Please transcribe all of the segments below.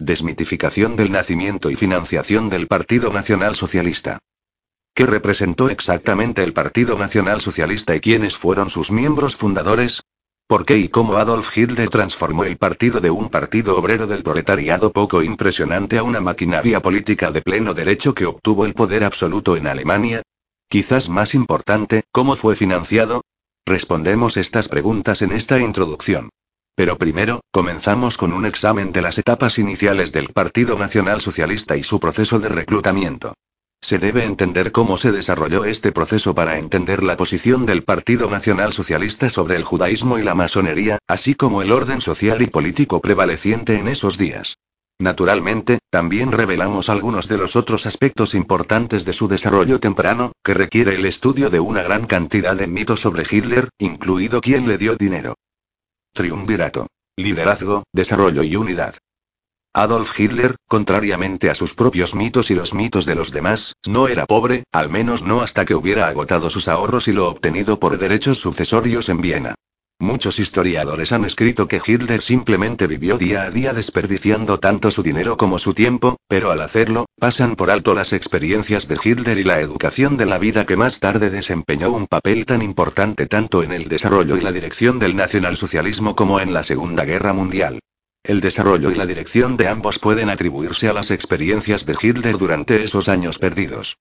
Desmitificación del nacimiento y financiación del Partido Nacional Socialista. ¿Qué representó exactamente el Partido Nacional Socialista y quiénes fueron sus miembros fundadores? ¿Por qué y cómo Adolf Hitler transformó el partido de un partido obrero del proletariado poco impresionante a una maquinaria política de pleno derecho que obtuvo el poder absoluto en Alemania? Quizás más importante, ¿cómo fue financiado? Respondemos estas preguntas en esta introducción. Pero primero, comenzamos con un examen de las etapas iniciales del Partido Nacional Socialista y su proceso de reclutamiento. Se debe entender cómo se desarrolló este proceso para entender la posición del Partido Nacional Socialista sobre el judaísmo y la masonería, así como el orden social y político prevaleciente en esos días. Naturalmente, también revelamos algunos de los otros aspectos importantes de su desarrollo temprano, que requiere el estudio de una gran cantidad de mitos sobre Hitler, incluido quién le dio dinero. Triunvirato. Liderazgo, desarrollo y unidad. Adolf Hitler, contrariamente a sus propios mitos y los mitos de los demás, no era pobre, al menos no hasta que hubiera agotado sus ahorros y lo obtenido por derechos sucesorios en Viena. Muchos historiadores han escrito que Hitler simplemente vivió día a día desperdiciando tanto su dinero como su tiempo, pero al hacerlo, pasan por alto las experiencias de Hitler y la educación de la vida que más tarde desempeñó un papel tan importante tanto en el desarrollo y la dirección del nacionalsocialismo como en la Segunda Guerra Mundial. El desarrollo y la dirección de ambos pueden atribuirse a las experiencias de Hitler durante esos años perdidos.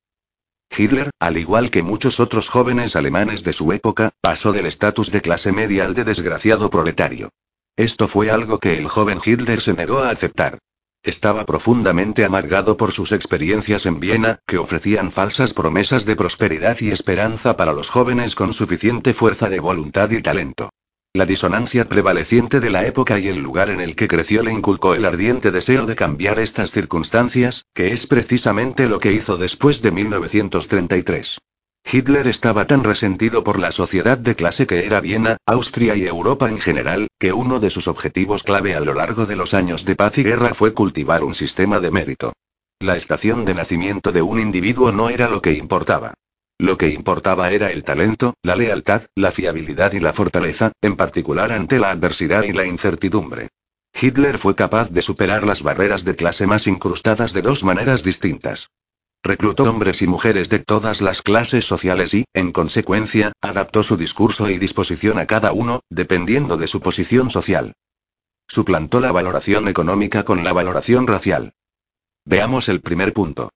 Hitler, al igual que muchos otros jóvenes alemanes de su época, pasó del estatus de clase media al de desgraciado proletario. Esto fue algo que el joven Hitler se negó a aceptar. Estaba profundamente amargado por sus experiencias en Viena, que ofrecían falsas promesas de prosperidad y esperanza para los jóvenes con suficiente fuerza de voluntad y talento. La disonancia prevaleciente de la época y el lugar en el que creció le inculcó el ardiente deseo de cambiar estas circunstancias, que es precisamente lo que hizo después de 1933. Hitler estaba tan resentido por la sociedad de clase que era Viena, Austria y Europa en general, que uno de sus objetivos clave a lo largo de los años de paz y guerra fue cultivar un sistema de mérito. La estación de nacimiento de un individuo no era lo que importaba. Lo que importaba era el talento, la lealtad, la fiabilidad y la fortaleza, en particular ante la adversidad y la incertidumbre. Hitler fue capaz de superar las barreras de clase más incrustadas de dos maneras distintas. Reclutó hombres y mujeres de todas las clases sociales y, en consecuencia, adaptó su discurso y disposición a cada uno, dependiendo de su posición social. Suplantó la valoración económica con la valoración racial. Veamos el primer punto.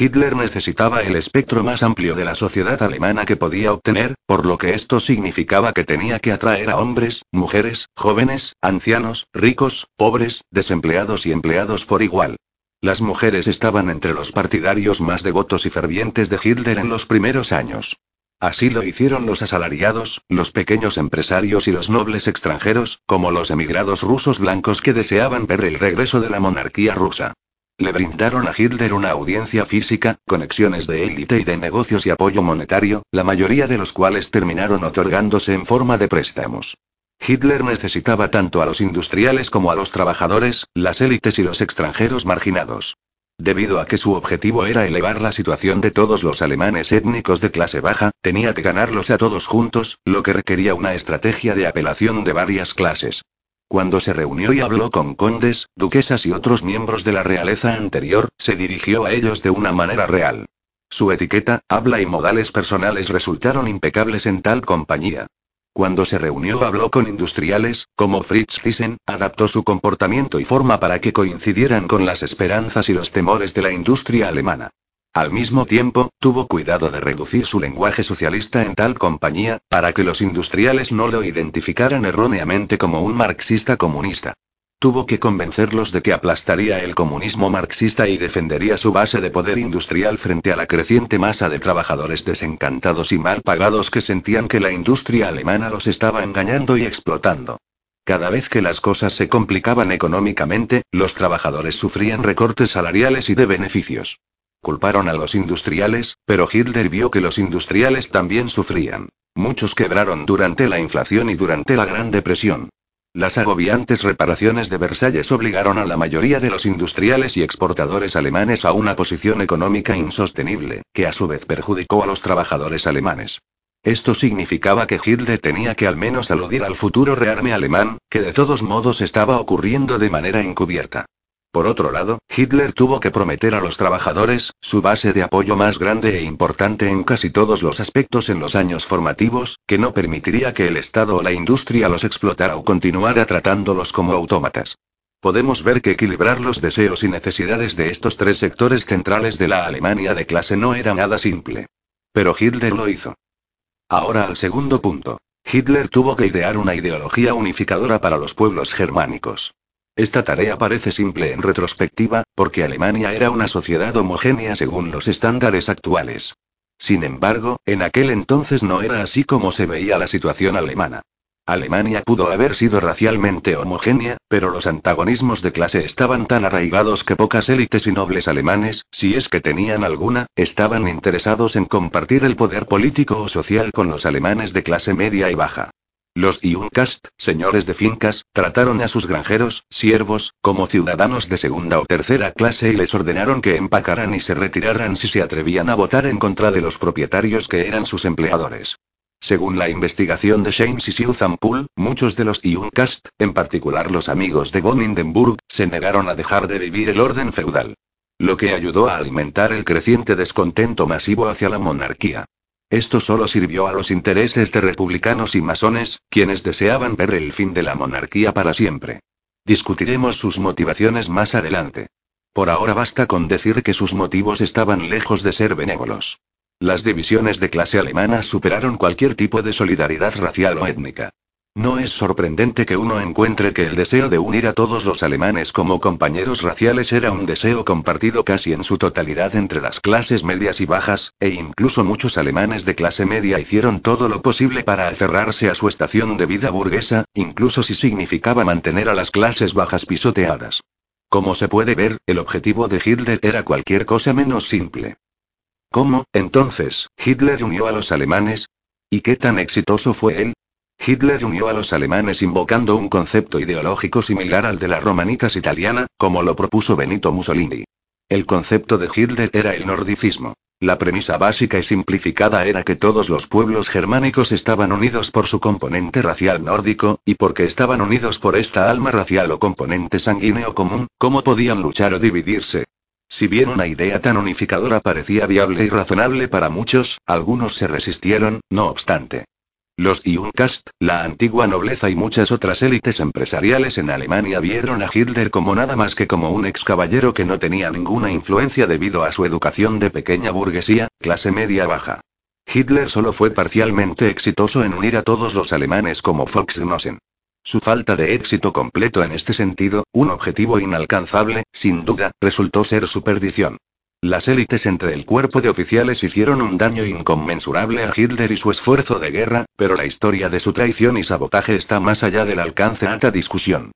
Hitler necesitaba el espectro más amplio de la sociedad alemana que podía obtener, por lo que esto significaba que tenía que atraer a hombres, mujeres, jóvenes, ancianos, ricos, pobres, desempleados y empleados por igual. Las mujeres estaban entre los partidarios más devotos y fervientes de Hitler en los primeros años. Así lo hicieron los asalariados, los pequeños empresarios y los nobles extranjeros, como los emigrados rusos blancos que deseaban ver el regreso de la monarquía rusa. Le brindaron a Hitler una audiencia física, conexiones de élite y de negocios y apoyo monetario, la mayoría de los cuales terminaron otorgándose en forma de préstamos. Hitler necesitaba tanto a los industriales como a los trabajadores, las élites y los extranjeros marginados. Debido a que su objetivo era elevar la situación de todos los alemanes étnicos de clase baja, tenía que ganarlos a todos juntos, lo que requería una estrategia de apelación de varias clases. Cuando se reunió y habló con condes, duquesas y otros miembros de la realeza anterior, se dirigió a ellos de una manera real. Su etiqueta, habla y modales personales resultaron impecables en tal compañía. Cuando se reunió habló con industriales, como Fritz Thyssen, adaptó su comportamiento y forma para que coincidieran con las esperanzas y los temores de la industria alemana. Al mismo tiempo, tuvo cuidado de reducir su lenguaje socialista en tal compañía, para que los industriales no lo identificaran erróneamente como un marxista comunista. Tuvo que convencerlos de que aplastaría el comunismo marxista y defendería su base de poder industrial frente a la creciente masa de trabajadores desencantados y mal pagados que sentían que la industria alemana los estaba engañando y explotando. Cada vez que las cosas se complicaban económicamente, los trabajadores sufrían recortes salariales y de beneficios. Culparon a los industriales, pero Hitler vio que los industriales también sufrían. Muchos quebraron durante la inflación y durante la Gran Depresión. Las agobiantes reparaciones de Versalles obligaron a la mayoría de los industriales y exportadores alemanes a una posición económica insostenible, que a su vez perjudicó a los trabajadores alemanes. Esto significaba que Hitler tenía que al menos aludir al futuro rearme alemán, que de todos modos estaba ocurriendo de manera encubierta. Por otro lado, Hitler tuvo que prometer a los trabajadores, su base de apoyo más grande e importante en casi todos los aspectos en los años formativos, que no permitiría que el Estado o la industria los explotara o continuara tratándolos como autómatas. Podemos ver que equilibrar los deseos y necesidades de estos tres sectores centrales de la Alemania de clase no era nada simple. Pero Hitler lo hizo. Ahora al segundo punto. Hitler tuvo que idear una ideología unificadora para los pueblos germánicos. Esta tarea parece simple en retrospectiva, porque Alemania era una sociedad homogénea según los estándares actuales. Sin embargo, en aquel entonces no era así como se veía la situación alemana. Alemania pudo haber sido racialmente homogénea, pero los antagonismos de clase estaban tan arraigados que pocas élites y nobles alemanes, si es que tenían alguna, estaban interesados en compartir el poder político o social con los alemanes de clase media y baja. Los Junkast, señores de fincas, trataron a sus granjeros, siervos, como ciudadanos de segunda o tercera clase y les ordenaron que empacaran y se retiraran si se atrevían a votar en contra de los propietarios que eran sus empleadores. Según la investigación de James y Susan Poole, muchos de los Junkast, en particular los amigos de von Hindenburg, se negaron a dejar de vivir el orden feudal. Lo que ayudó a alimentar el creciente descontento masivo hacia la monarquía. Esto solo sirvió a los intereses de republicanos y masones, quienes deseaban ver el fin de la monarquía para siempre. Discutiremos sus motivaciones más adelante. Por ahora basta con decir que sus motivos estaban lejos de ser benévolos. Las divisiones de clase alemanas superaron cualquier tipo de solidaridad racial o étnica. No es sorprendente que uno encuentre que el deseo de unir a todos los alemanes como compañeros raciales era un deseo compartido casi en su totalidad entre las clases medias y bajas, e incluso muchos alemanes de clase media hicieron todo lo posible para aferrarse a su estación de vida burguesa, incluso si significaba mantener a las clases bajas pisoteadas. Como se puede ver, el objetivo de Hitler era cualquier cosa menos simple. ¿Cómo, entonces, Hitler unió a los alemanes? ¿Y qué tan exitoso fue él? Hitler unió a los alemanes invocando un concepto ideológico similar al de la romanitas italiana, como lo propuso Benito Mussolini. El concepto de Hitler era el nordicismo. La premisa básica y simplificada era que todos los pueblos germánicos estaban unidos por su componente racial nórdico, y porque estaban unidos por esta alma racial o componente sanguíneo común, ¿cómo podían luchar o dividirse? Si bien una idea tan unificadora parecía viable y razonable para muchos, algunos se resistieron, no obstante. Los Junkast, la antigua nobleza y muchas otras élites empresariales en Alemania vieron a Hitler como nada más que como un ex caballero que no tenía ninguna influencia debido a su educación de pequeña burguesía, clase media baja. Hitler solo fue parcialmente exitoso en unir a todos los alemanes como Volksgenossen. Su falta de éxito completo en este sentido, un objetivo inalcanzable, sin duda, resultó ser su perdición. Las élites entre el cuerpo de oficiales hicieron un daño inconmensurable a Hitler y su esfuerzo de guerra, pero la historia de su traición y sabotaje está más allá del alcance de alta discusión.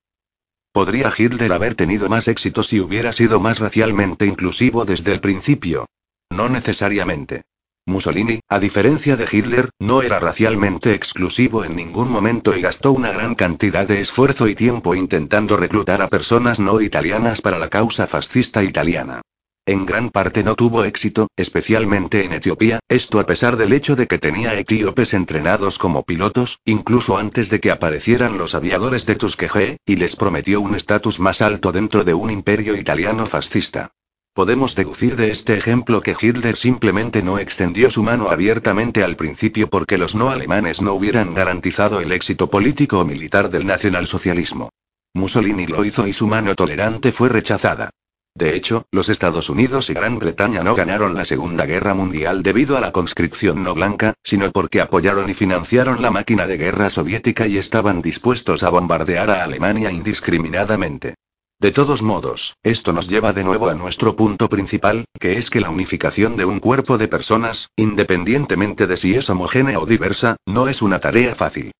¿Podría Hitler haber tenido más éxito si hubiera sido más racialmente inclusivo desde el principio? No necesariamente. Mussolini, a diferencia de Hitler, no era racialmente exclusivo en ningún momento y gastó una gran cantidad de esfuerzo y tiempo intentando reclutar a personas no italianas para la causa fascista italiana. En gran parte no tuvo éxito, especialmente en Etiopía, esto a pesar del hecho de que tenía etíopes entrenados como pilotos, incluso antes de que aparecieran los aviadores de Tuskegee, y les prometió un estatus más alto dentro de un imperio italiano fascista. Podemos deducir de este ejemplo que Hitler simplemente no extendió su mano abiertamente al principio porque los no alemanes no hubieran garantizado el éxito político o militar del nacionalsocialismo. Mussolini lo hizo y su mano tolerante fue rechazada. De hecho, los Estados Unidos y Gran Bretaña no ganaron la Segunda Guerra Mundial debido a la conscripción no blanca, sino porque apoyaron y financiaron la máquina de guerra soviética y estaban dispuestos a bombardear a Alemania indiscriminadamente. De todos modos, esto nos lleva de nuevo a nuestro punto principal, que es que la unificación de un cuerpo de personas, independientemente de si es homogénea o diversa, no es una tarea fácil.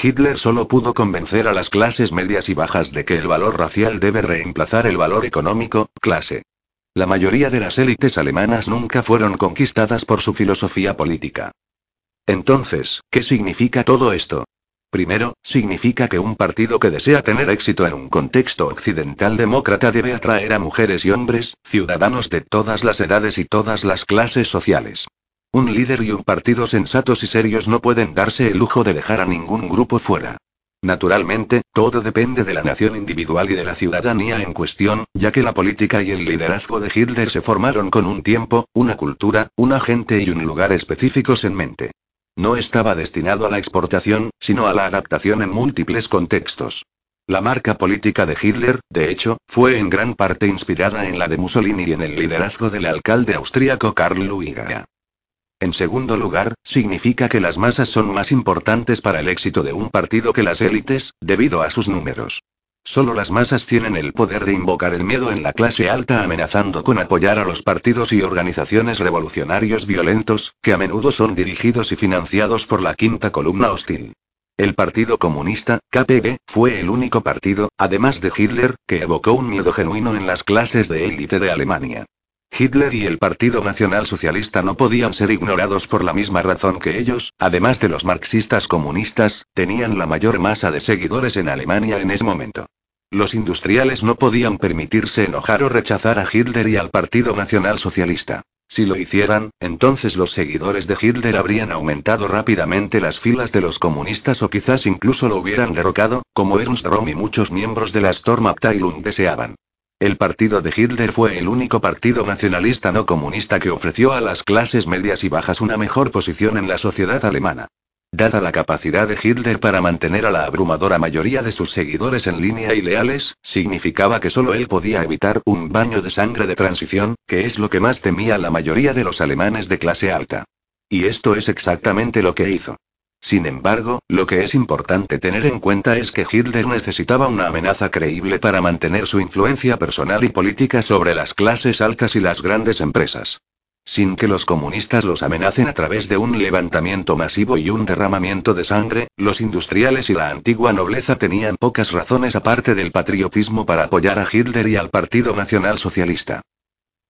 Hitler solo pudo convencer a las clases medias y bajas de que el valor racial debe reemplazar el valor económico, clase. La mayoría de las élites alemanas nunca fueron conquistadas por su filosofía política. Entonces, ¿qué significa todo esto? Primero, significa que un partido que desea tener éxito en un contexto occidental demócrata debe atraer a mujeres y hombres, ciudadanos de todas las edades y todas las clases sociales. Un líder y un partido sensatos y serios no pueden darse el lujo de dejar a ningún grupo fuera. Naturalmente, todo depende de la nación individual y de la ciudadanía en cuestión, ya que la política y el liderazgo de Hitler se formaron con un tiempo, una cultura, una gente y un lugar específicos en mente. No estaba destinado a la exportación, sino a la adaptación en múltiples contextos. La marca política de Hitler, de hecho, fue en gran parte inspirada en la de Mussolini y en el liderazgo del alcalde austríaco Karl Luiga. En segundo lugar, significa que las masas son más importantes para el éxito de un partido que las élites, debido a sus números. Solo las masas tienen el poder de invocar el miedo en la clase alta amenazando con apoyar a los partidos y organizaciones revolucionarios violentos, que a menudo son dirigidos y financiados por la quinta columna hostil. El Partido Comunista, KPG, fue el único partido, además de Hitler, que evocó un miedo genuino en las clases de élite de Alemania. Hitler y el Partido Nacional Socialista no podían ser ignorados por la misma razón que ellos, además de los marxistas comunistas, tenían la mayor masa de seguidores en Alemania en ese momento. Los industriales no podían permitirse enojar o rechazar a Hitler y al Partido Nacional Socialista. Si lo hicieran, entonces los seguidores de Hitler habrían aumentado rápidamente las filas de los comunistas o quizás incluso lo hubieran derrocado, como Ernst Röhm y muchos miembros de la Stormabteilung deseaban. El partido de Hitler fue el único partido nacionalista no comunista que ofreció a las clases medias y bajas una mejor posición en la sociedad alemana. Dada la capacidad de Hitler para mantener a la abrumadora mayoría de sus seguidores en línea y leales, significaba que solo él podía evitar un baño de sangre de transición, que es lo que más temía la mayoría de los alemanes de clase alta. Y esto es exactamente lo que hizo. Sin embargo, lo que es importante tener en cuenta es que Hitler necesitaba una amenaza creíble para mantener su influencia personal y política sobre las clases altas y las grandes empresas. Sin que los comunistas los amenacen a través de un levantamiento masivo y un derramamiento de sangre, los industriales y la antigua nobleza tenían pocas razones aparte del patriotismo para apoyar a Hitler y al Partido Nacional Socialista.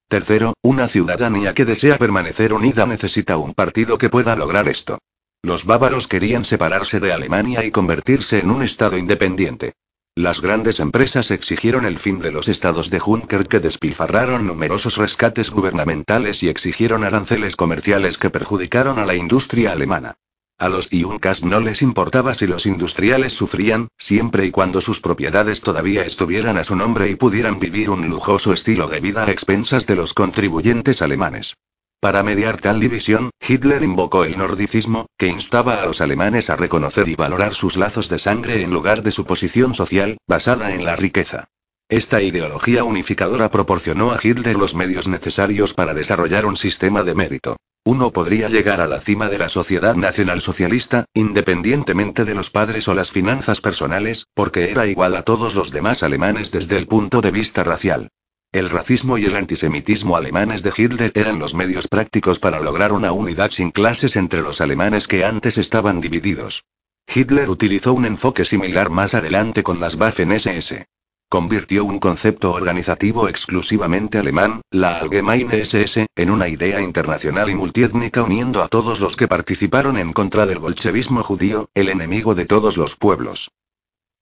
Tercero, una ciudadanía que desea permanecer unida necesita un partido que pueda lograr esto. Los bávaros querían separarse de Alemania y convertirse en un Estado independiente. Las grandes empresas exigieron el fin de los estados de Juncker que despilfarraron numerosos rescates gubernamentales y exigieron aranceles comerciales que perjudicaron a la industria alemana. A los Junkers no les importaba si los industriales sufrían, siempre y cuando sus propiedades todavía estuvieran a su nombre y pudieran vivir un lujoso estilo de vida a expensas de los contribuyentes alemanes. Para mediar tal división, Hitler invocó el nordicismo, que instaba a los alemanes a reconocer y valorar sus lazos de sangre en lugar de su posición social, basada en la riqueza. Esta ideología unificadora proporcionó a Hitler los medios necesarios para desarrollar un sistema de mérito. Uno podría llegar a la cima de la sociedad nacionalsocialista, independientemente de los padres o las finanzas personales, porque era igual a todos los demás alemanes desde el punto de vista racial. El racismo y el antisemitismo alemanes de Hitler eran los medios prácticos para lograr una unidad sin clases entre los alemanes que antes estaban divididos. Hitler utilizó un enfoque similar más adelante con las Waffen-SS. Convirtió un concepto organizativo exclusivamente alemán, la Allgemeine SS, en una idea internacional y multiétnica uniendo a todos los que participaron en contra del bolchevismo judío, el enemigo de todos los pueblos.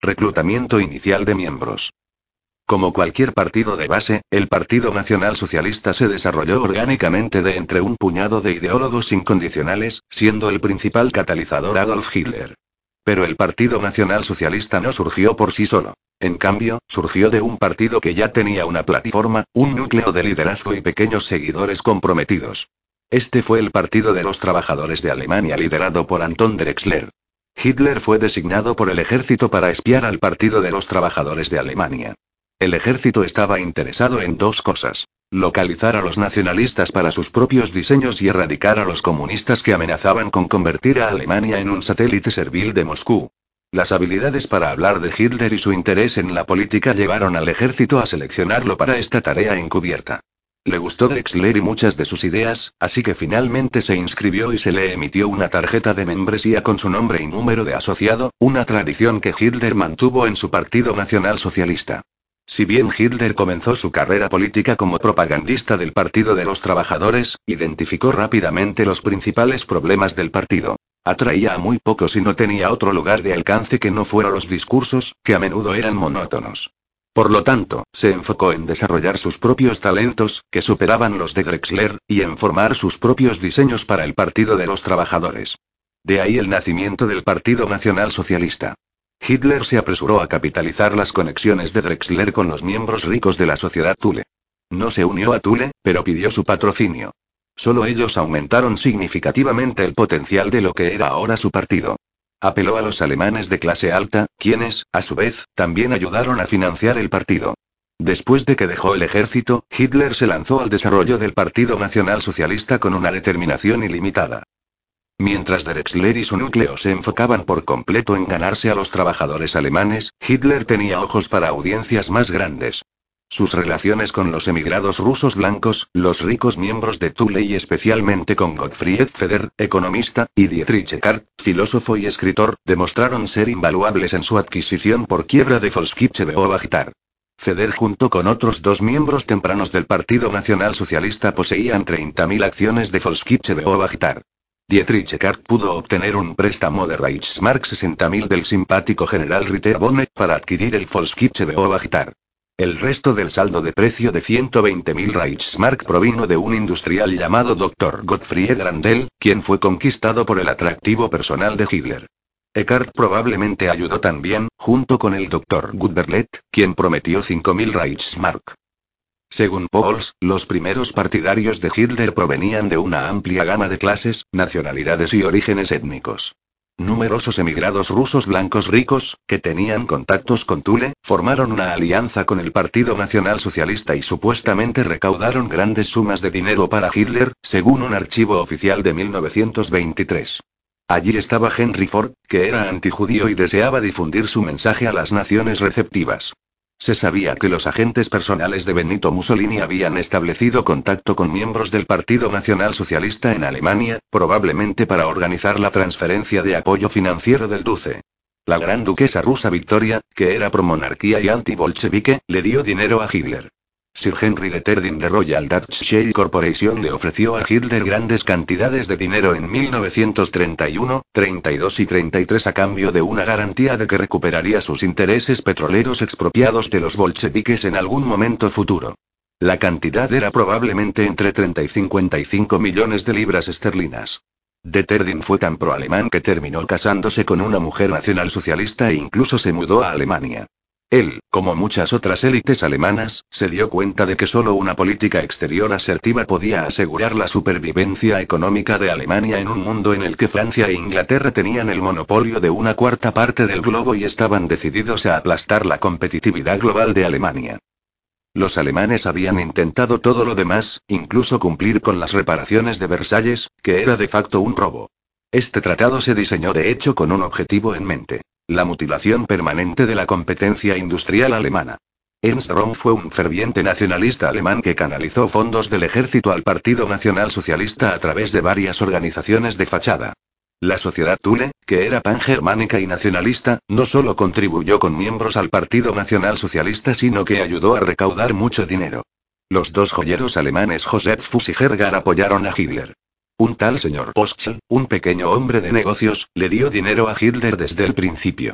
Reclutamiento inicial de miembros. Como cualquier partido de base, el Partido Nacional Socialista se desarrolló orgánicamente de entre un puñado de ideólogos incondicionales, siendo el principal catalizador Adolf Hitler. Pero el Partido Nacional Socialista no surgió por sí solo. En cambio, surgió de un partido que ya tenía una plataforma, un núcleo de liderazgo y pequeños seguidores comprometidos. Este fue el Partido de los Trabajadores de Alemania liderado por Anton Drexler. Hitler fue designado por el ejército para espiar al Partido de los Trabajadores de Alemania. El ejército estaba interesado en dos cosas. Localizar a los nacionalistas para sus propios diseños y erradicar a los comunistas que amenazaban con convertir a Alemania en un satélite servil de Moscú. Las habilidades para hablar de Hitler y su interés en la política llevaron al ejército a seleccionarlo para esta tarea encubierta. Le gustó Drexler y muchas de sus ideas, así que finalmente se inscribió y se le emitió una tarjeta de membresía con su nombre y número de asociado, una tradición que Hitler mantuvo en su Partido Nacional Socialista. Si bien Hitler comenzó su carrera política como propagandista del Partido de los Trabajadores, identificó rápidamente los principales problemas del partido. Atraía a muy pocos y no tenía otro lugar de alcance que no fuera los discursos, que a menudo eran monótonos. Por lo tanto, se enfocó en desarrollar sus propios talentos, que superaban los de Drexler, y en formar sus propios diseños para el Partido de los Trabajadores. De ahí el nacimiento del Partido Nacional Socialista. Hitler se apresuró a capitalizar las conexiones de Drexler con los miembros ricos de la sociedad Thule. No se unió a Thule, pero pidió su patrocinio. Solo ellos aumentaron significativamente el potencial de lo que era ahora su partido. Apeló a los alemanes de clase alta, quienes, a su vez, también ayudaron a financiar el partido. Después de que dejó el ejército, Hitler se lanzó al desarrollo del Partido Nacional Socialista con una determinación ilimitada. Mientras Drexler y su núcleo se enfocaban por completo en ganarse a los trabajadores alemanes, Hitler tenía ojos para audiencias más grandes. Sus relaciones con los emigrados rusos blancos, los ricos miembros de Thule y especialmente con Gottfried Feder, economista, y Dietrich Eckart, filósofo y escritor, demostraron ser invaluables en su adquisición por quiebra de Volkskirche Beobagitar. Feder junto con otros dos miembros tempranos del Partido Nacional Socialista poseían 30.000 acciones de Volkskirche Beobagitar. Dietrich Eckart pudo obtener un préstamo de Reichsmark 60.000 del simpático general Ritter Bonnet para adquirir el Volkskirche Beobagitar. El resto del saldo de precio de 120.000 Reichsmark provino de un industrial llamado Dr. Gottfried Grandel, quien fue conquistado por el atractivo personal de Hitler. Eckart probablemente ayudó también, junto con el Dr. Gutberlet, quien prometió 5.000 Reichsmark. Según Pauls, los primeros partidarios de Hitler provenían de una amplia gama de clases, nacionalidades y orígenes étnicos. Numerosos emigrados rusos blancos ricos, que tenían contactos con Thule, formaron una alianza con el Partido Nacional Socialista y supuestamente recaudaron grandes sumas de dinero para Hitler, según un archivo oficial de 1923. Allí estaba Henry Ford, que era antijudío y deseaba difundir su mensaje a las naciones receptivas. Se sabía que los agentes personales de Benito Mussolini habían establecido contacto con miembros del Partido Nacional Socialista en Alemania, probablemente para organizar la transferencia de apoyo financiero del Duce. La gran duquesa rusa Victoria, que era promonarquía y anti-bolchevique, le dio dinero a Hitler. Sir Henry de Terdin de Royal Dutch Shell Corporation le ofreció a Hitler grandes cantidades de dinero en 1931, 32 y 33 a cambio de una garantía de que recuperaría sus intereses petroleros expropiados de los bolcheviques en algún momento futuro. La cantidad era probablemente entre 30 y 55 millones de libras esterlinas. De Terdin fue tan pro-alemán que terminó casándose con una mujer nacionalsocialista e incluso se mudó a Alemania. Él, como muchas otras élites alemanas, se dio cuenta de que solo una política exterior asertiva podía asegurar la supervivencia económica de Alemania en un mundo en el que Francia e Inglaterra tenían el monopolio de una cuarta parte del globo y estaban decididos a aplastar la competitividad global de Alemania. Los alemanes habían intentado todo lo demás, incluso cumplir con las reparaciones de Versalles, que era de facto un robo. Este tratado se diseñó de hecho con un objetivo en mente. La mutilación permanente de la competencia industrial alemana. Ernst Röhm fue un ferviente nacionalista alemán que canalizó fondos del ejército al Partido Nacional Socialista a través de varias organizaciones de fachada. La sociedad Thule, que era pangermánica y nacionalista, no solo contribuyó con miembros al Partido Nacional Socialista, sino que ayudó a recaudar mucho dinero. Los dos joyeros alemanes Joseph Fuss y Hergar apoyaron a Hitler. Un tal señor Postl, un pequeño hombre de negocios, le dio dinero a Hitler desde el principio.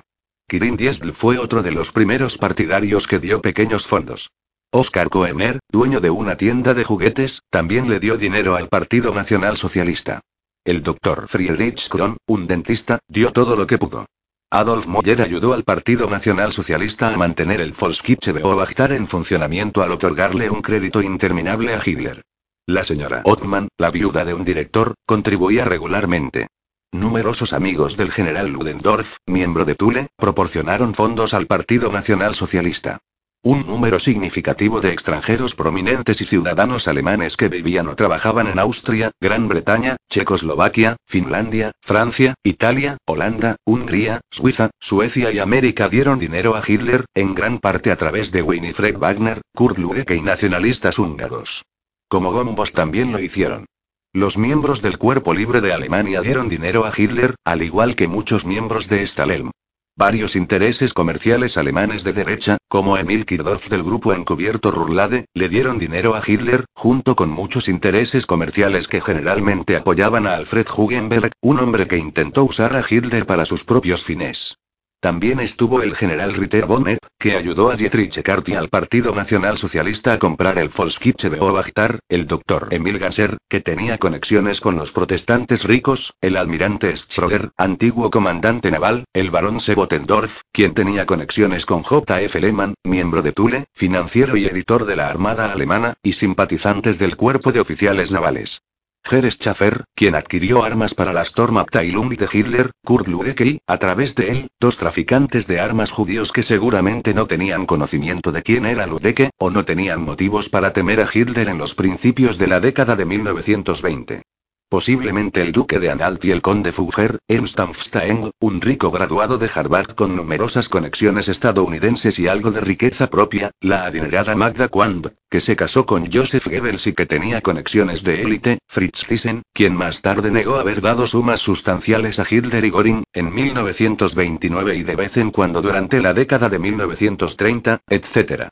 Kirin Diesel fue otro de los primeros partidarios que dio pequeños fondos. Oscar Koemer, dueño de una tienda de juguetes, también le dio dinero al Partido Nacional Socialista. El doctor Friedrich Kron, un dentista, dio todo lo que pudo. Adolf Moyer ayudó al Partido Nacional Socialista a mantener el Volkskirche Beobachter en funcionamiento al otorgarle un crédito interminable a Hitler. La señora Ottman, la viuda de un director, contribuía regularmente. Numerosos amigos del general Ludendorff, miembro de Thule, proporcionaron fondos al Partido Nacional Socialista. Un número significativo de extranjeros prominentes y ciudadanos alemanes que vivían o trabajaban en Austria, Gran Bretaña, Checoslovaquia, Finlandia, Francia, Italia, Holanda, Hungría, Suiza, Suecia y América dieron dinero a Hitler, en gran parte a través de Winifred Wagner, Kurt Lüdecke y nacionalistas húngaros. Como Gombos también lo hicieron. Los miembros del Cuerpo Libre de Alemania dieron dinero a Hitler, al igual que muchos miembros de Stalem. Varios intereses comerciales alemanes de derecha, como Emil Kirdorf del grupo encubierto Rurlade, le dieron dinero a Hitler, junto con muchos intereses comerciales que generalmente apoyaban a Alfred Hugenberg, un hombre que intentó usar a Hitler para sus propios fines. También estuvo el general Ritter Bonnet, que ayudó a Dietrich Eckart y al Partido Nacional Socialista a comprar el Volkskriegsche Beobachter, el Dr. Emil Gasser, que tenía conexiones con los protestantes ricos, el almirante Schroeder, antiguo comandante naval, el barón Sebotendorf, quien tenía conexiones con J.F. Lehmann, miembro de Thule, financiero y editor de la Armada Alemana, y simpatizantes del Cuerpo de Oficiales Navales. Geres Schaffer, quien adquirió armas para la Sturmabteilung de Hitler, Kurt Ludecky, a través de él, dos traficantes de armas judíos que seguramente no tenían conocimiento de quién era Ludecke, o no tenían motivos para temer a Hitler en los principios de la década de 1920. Posiblemente el duque de Anhalt y el conde Fugger, Ernst Amfstein, un rico graduado de Harvard con numerosas conexiones estadounidenses y algo de riqueza propia, la adinerada Magda Quand, que se casó con Joseph Goebbels y que tenía conexiones de élite, Fritz Thyssen, quien más tarde negó haber dado sumas sustanciales a Hitler y Göring, en 1929 y de vez en cuando durante la década de 1930, etc.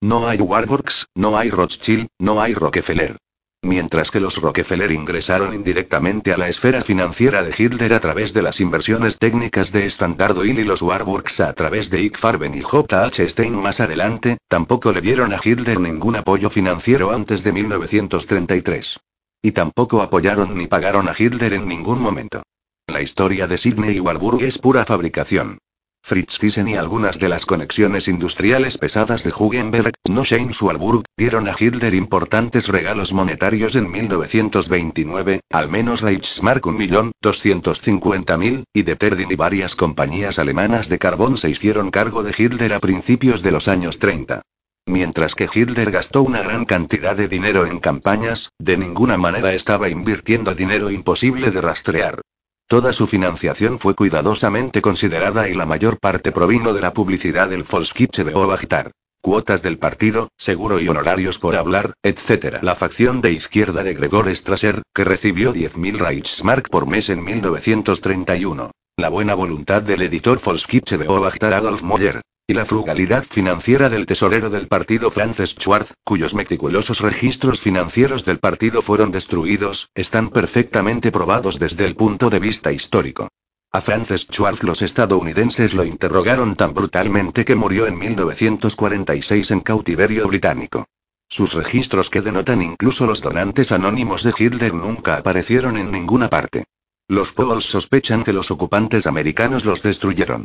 No hay Warburgs, no hay Rothschild, no hay Rockefeller. Mientras que los Rockefeller ingresaron indirectamente a la esfera financiera de Hitler a través de las inversiones técnicas de Standard Oil y los Warburgs a través de Ike Farben y J.H. Stein más adelante, tampoco le dieron a Hitler ningún apoyo financiero antes de 1933. Y tampoco apoyaron ni pagaron a Hitler en ningún momento. La historia de Sidney y Warburg es pura fabricación. Fritz Thyssen y algunas de las conexiones industriales pesadas de Hugenberg, no Shane Warburg, dieron a Hitler importantes regalos monetarios en 1929, al menos Reichsmark 1.250.000, y de Terdin y varias compañías alemanas de carbón se hicieron cargo de Hitler a principios de los años 30. Mientras que Hitler gastó una gran cantidad de dinero en campañas, de ninguna manera estaba invirtiendo dinero imposible de rastrear. Toda su financiación fue cuidadosamente considerada y la mayor parte provino de la publicidad del Volkskriegsche Beobachter. Cuotas del partido, seguro y honorarios por hablar, etc. La facción de izquierda de Gregor Strasser, que recibió 10.000 Reichsmark por mes en 1931. La buena voluntad del editor Volkskriegsche Beobachter Adolf Moyer, y la frugalidad financiera del tesorero del partido Frances Schwarz, cuyos meticulosos registros financieros del partido fueron destruidos, están perfectamente probados desde el punto de vista histórico. A Frances Schwarz los estadounidenses lo interrogaron tan brutalmente que murió en 1946 en cautiverio británico. Sus registros que denotan incluso los donantes anónimos de Hitler nunca aparecieron en ninguna parte. Los Pauls sospechan que los ocupantes americanos los destruyeron.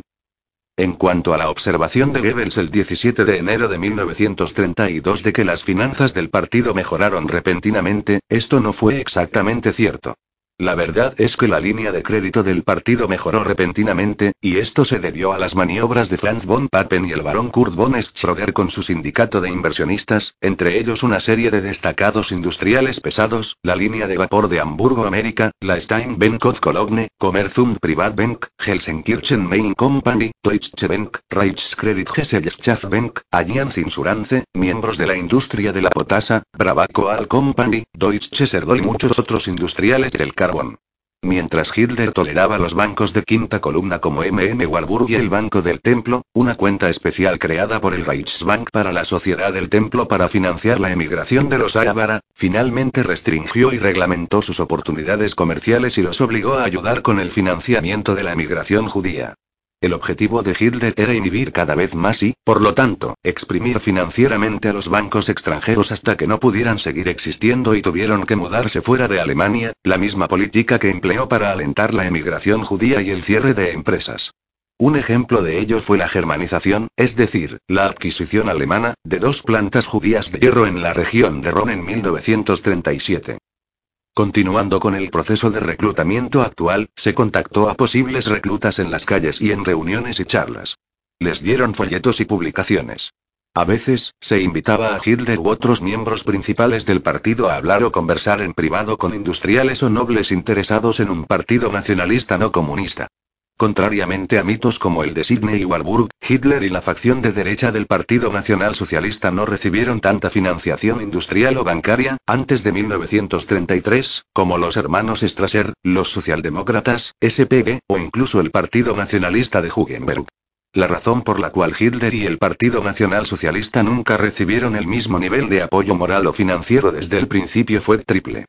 En cuanto a la observación de Goebbels el 17 de enero de 1932 de que las finanzas del partido mejoraron repentinamente, esto no fue exactamente cierto. La verdad es que la línea de crédito del partido mejoró repentinamente, y esto se debió a las maniobras de Franz von Papen y el barón Kurt von Schröder con su sindicato de inversionistas, entre ellos una serie de destacados industriales pesados, la línea de vapor de Hamburgo América, la Stein of Cologne, Commerzbank Privatbank, Helsenkirchen Main Company, Deutsche Bank, Reichskredit Gesellschaft Allianz Insurance, miembros de la industria de la potasa, Bravaco Al Company, Deutsche Serdol y muchos otros industriales del Mientras Hitler toleraba los bancos de quinta columna como MM Warburg y el Banco del Templo, una cuenta especial creada por el Reichsbank para la Sociedad del Templo para financiar la emigración de los Árabara, finalmente restringió y reglamentó sus oportunidades comerciales y los obligó a ayudar con el financiamiento de la emigración judía. El objetivo de Hitler era inhibir cada vez más y, por lo tanto, exprimir financieramente a los bancos extranjeros hasta que no pudieran seguir existiendo y tuvieron que mudarse fuera de Alemania, la misma política que empleó para alentar la emigración judía y el cierre de empresas. Un ejemplo de ello fue la germanización, es decir, la adquisición alemana, de dos plantas judías de hierro en la región de Ron en 1937. Continuando con el proceso de reclutamiento actual, se contactó a posibles reclutas en las calles y en reuniones y charlas. Les dieron folletos y publicaciones. A veces, se invitaba a Hitler u otros miembros principales del partido a hablar o conversar en privado con industriales o nobles interesados en un partido nacionalista no comunista. Contrariamente a mitos como el de Sidney y Warburg, Hitler y la facción de derecha del Partido Nacional Socialista no recibieron tanta financiación industrial o bancaria, antes de 1933, como los hermanos Strasser, los socialdemócratas, SPG, o incluso el Partido Nacionalista de Hugenberg. La razón por la cual Hitler y el Partido Nacional Socialista nunca recibieron el mismo nivel de apoyo moral o financiero desde el principio fue triple.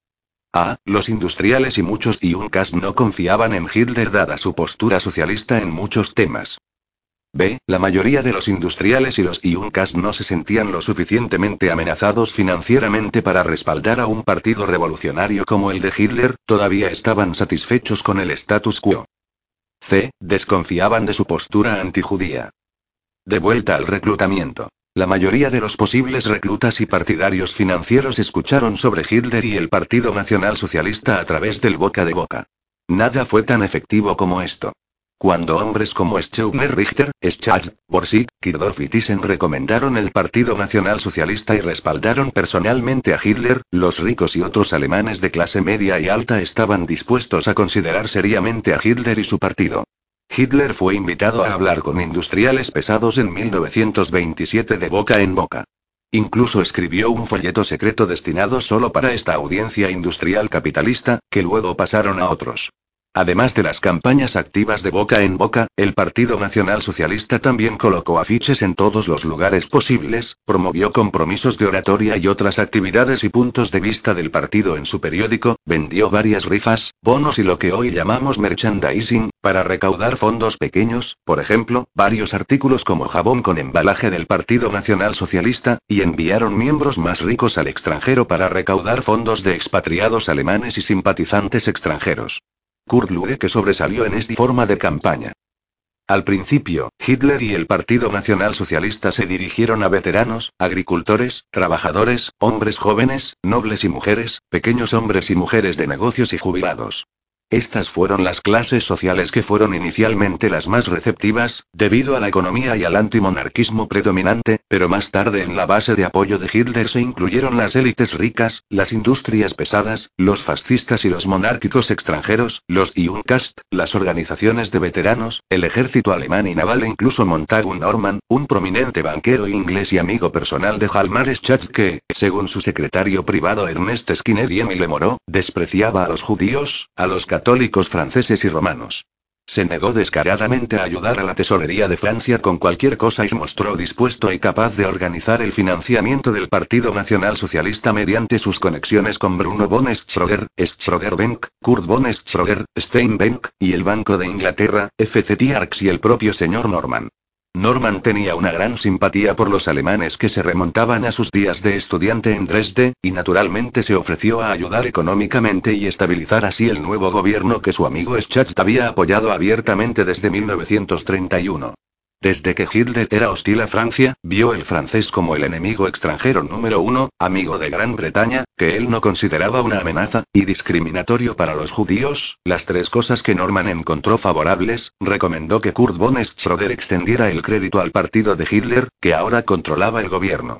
A. Los industriales y muchos Junkers no confiaban en Hitler dada su postura socialista en muchos temas. B. La mayoría de los industriales y los Junkers no se sentían lo suficientemente amenazados financieramente para respaldar a un partido revolucionario como el de Hitler, todavía estaban satisfechos con el status quo. C. Desconfiaban de su postura antijudía. De vuelta al reclutamiento. La mayoría de los posibles reclutas y partidarios financieros escucharon sobre Hitler y el Partido Nacional Socialista a través del boca de boca. Nada fue tan efectivo como esto. Cuando hombres como Schauner Richter, Schacht, Borsig, Kirdorf y Thyssen recomendaron el Partido Nacional Socialista y respaldaron personalmente a Hitler, los ricos y otros alemanes de clase media y alta estaban dispuestos a considerar seriamente a Hitler y su partido. Hitler fue invitado a hablar con industriales pesados en 1927 de boca en boca. Incluso escribió un folleto secreto destinado solo para esta audiencia industrial capitalista, que luego pasaron a otros. Además de las campañas activas de boca en boca, el Partido Nacional Socialista también colocó afiches en todos los lugares posibles, promovió compromisos de oratoria y otras actividades y puntos de vista del partido en su periódico, vendió varias rifas, bonos y lo que hoy llamamos merchandising, para recaudar fondos pequeños, por ejemplo, varios artículos como jabón con embalaje del Partido Nacional Socialista, y enviaron miembros más ricos al extranjero para recaudar fondos de expatriados alemanes y simpatizantes extranjeros. Kurt que sobresalió en esta forma de campaña. Al principio, Hitler y el Partido Nacional Socialista se dirigieron a veteranos, agricultores, trabajadores, hombres jóvenes, nobles y mujeres, pequeños hombres y mujeres de negocios y jubilados. Estas fueron las clases sociales que fueron inicialmente las más receptivas, debido a la economía y al antimonarquismo predominante, pero más tarde en la base de apoyo de Hitler se incluyeron las élites ricas, las industrias pesadas, los fascistas y los monárquicos extranjeros, los Junkast, las organizaciones de veteranos, el ejército alemán y naval e incluso Montagu Norman, un prominente banquero inglés y amigo personal de Hjalmar Schacht que, según su secretario privado Ernest Skinner y Emile Moreau, despreciaba a los judíos, a los católicos, católicos franceses y romanos. Se negó descaradamente a ayudar a la tesorería de Francia con cualquier cosa y se mostró dispuesto y capaz de organizar el financiamiento del Partido Nacional Socialista mediante sus conexiones con Bruno von Stroger, Stroger Bank, Kurt von Stroger, Steinbank, y el Banco de Inglaterra, FC Tiarx y el propio señor Norman. Norman tenía una gran simpatía por los alemanes que se remontaban a sus días de estudiante en Dresde, y naturalmente se ofreció a ayudar económicamente y estabilizar así el nuevo gobierno que su amigo Schacht había apoyado abiertamente desde 1931. Desde que Hitler era hostil a Francia, vio el francés como el enemigo extranjero número uno, amigo de Gran Bretaña, que él no consideraba una amenaza, y discriminatorio para los judíos, las tres cosas que Norman encontró favorables, recomendó que Kurt von Schröder extendiera el crédito al partido de Hitler, que ahora controlaba el gobierno.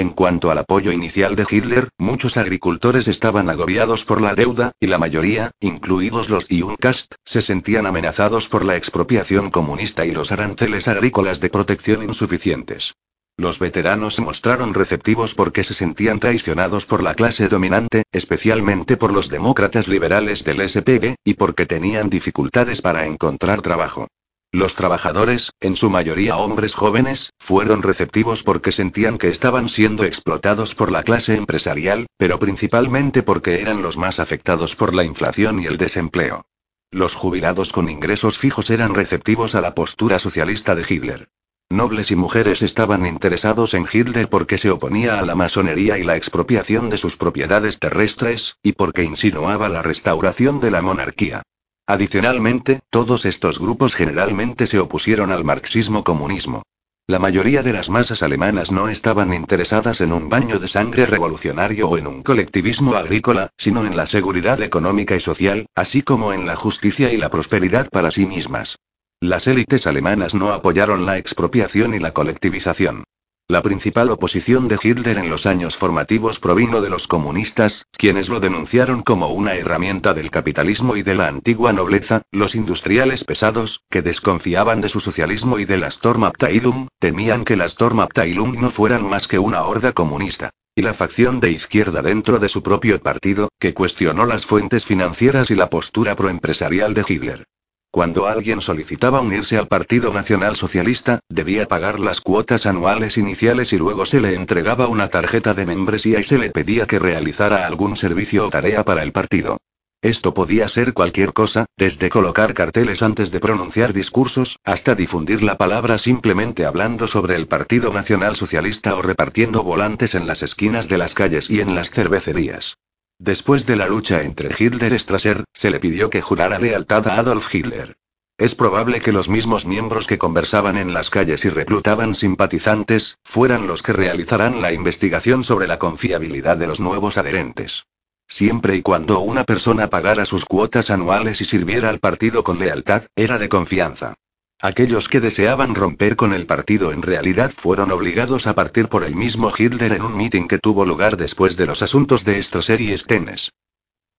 En cuanto al apoyo inicial de Hitler, muchos agricultores estaban agobiados por la deuda, y la mayoría, incluidos los Junkast, se sentían amenazados por la expropiación comunista y los aranceles agrícolas de protección insuficientes. Los veteranos se mostraron receptivos porque se sentían traicionados por la clase dominante, especialmente por los demócratas liberales del SPG, y porque tenían dificultades para encontrar trabajo. Los trabajadores, en su mayoría hombres jóvenes, fueron receptivos porque sentían que estaban siendo explotados por la clase empresarial, pero principalmente porque eran los más afectados por la inflación y el desempleo. Los jubilados con ingresos fijos eran receptivos a la postura socialista de Hitler. Nobles y mujeres estaban interesados en Hitler porque se oponía a la masonería y la expropiación de sus propiedades terrestres, y porque insinuaba la restauración de la monarquía. Adicionalmente, todos estos grupos generalmente se opusieron al marxismo-comunismo. La mayoría de las masas alemanas no estaban interesadas en un baño de sangre revolucionario o en un colectivismo agrícola, sino en la seguridad económica y social, así como en la justicia y la prosperidad para sí mismas. Las élites alemanas no apoyaron la expropiación y la colectivización. La principal oposición de Hitler en los años formativos provino de los comunistas, quienes lo denunciaron como una herramienta del capitalismo y de la antigua nobleza, los industriales pesados, que desconfiaban de su socialismo y de la Sturmabteilung, temían que la Sturmabteilung no fueran más que una horda comunista. Y la facción de izquierda dentro de su propio partido, que cuestionó las fuentes financieras y la postura proempresarial de Hitler. Cuando alguien solicitaba unirse al Partido Nacional Socialista, debía pagar las cuotas anuales iniciales y luego se le entregaba una tarjeta de membresía y se le pedía que realizara algún servicio o tarea para el partido. Esto podía ser cualquier cosa, desde colocar carteles antes de pronunciar discursos, hasta difundir la palabra simplemente hablando sobre el Partido Nacional Socialista o repartiendo volantes en las esquinas de las calles y en las cervecerías. Después de la lucha entre Hitler y Strasser, se le pidió que jurara lealtad a Adolf Hitler. Es probable que los mismos miembros que conversaban en las calles y reclutaban simpatizantes, fueran los que realizarán la investigación sobre la confiabilidad de los nuevos adherentes. Siempre y cuando una persona pagara sus cuotas anuales y sirviera al partido con lealtad, era de confianza. Aquellos que deseaban romper con el partido en realidad fueron obligados a partir por el mismo Hitler en un mitin que tuvo lugar después de los asuntos de Strasser y Stennes.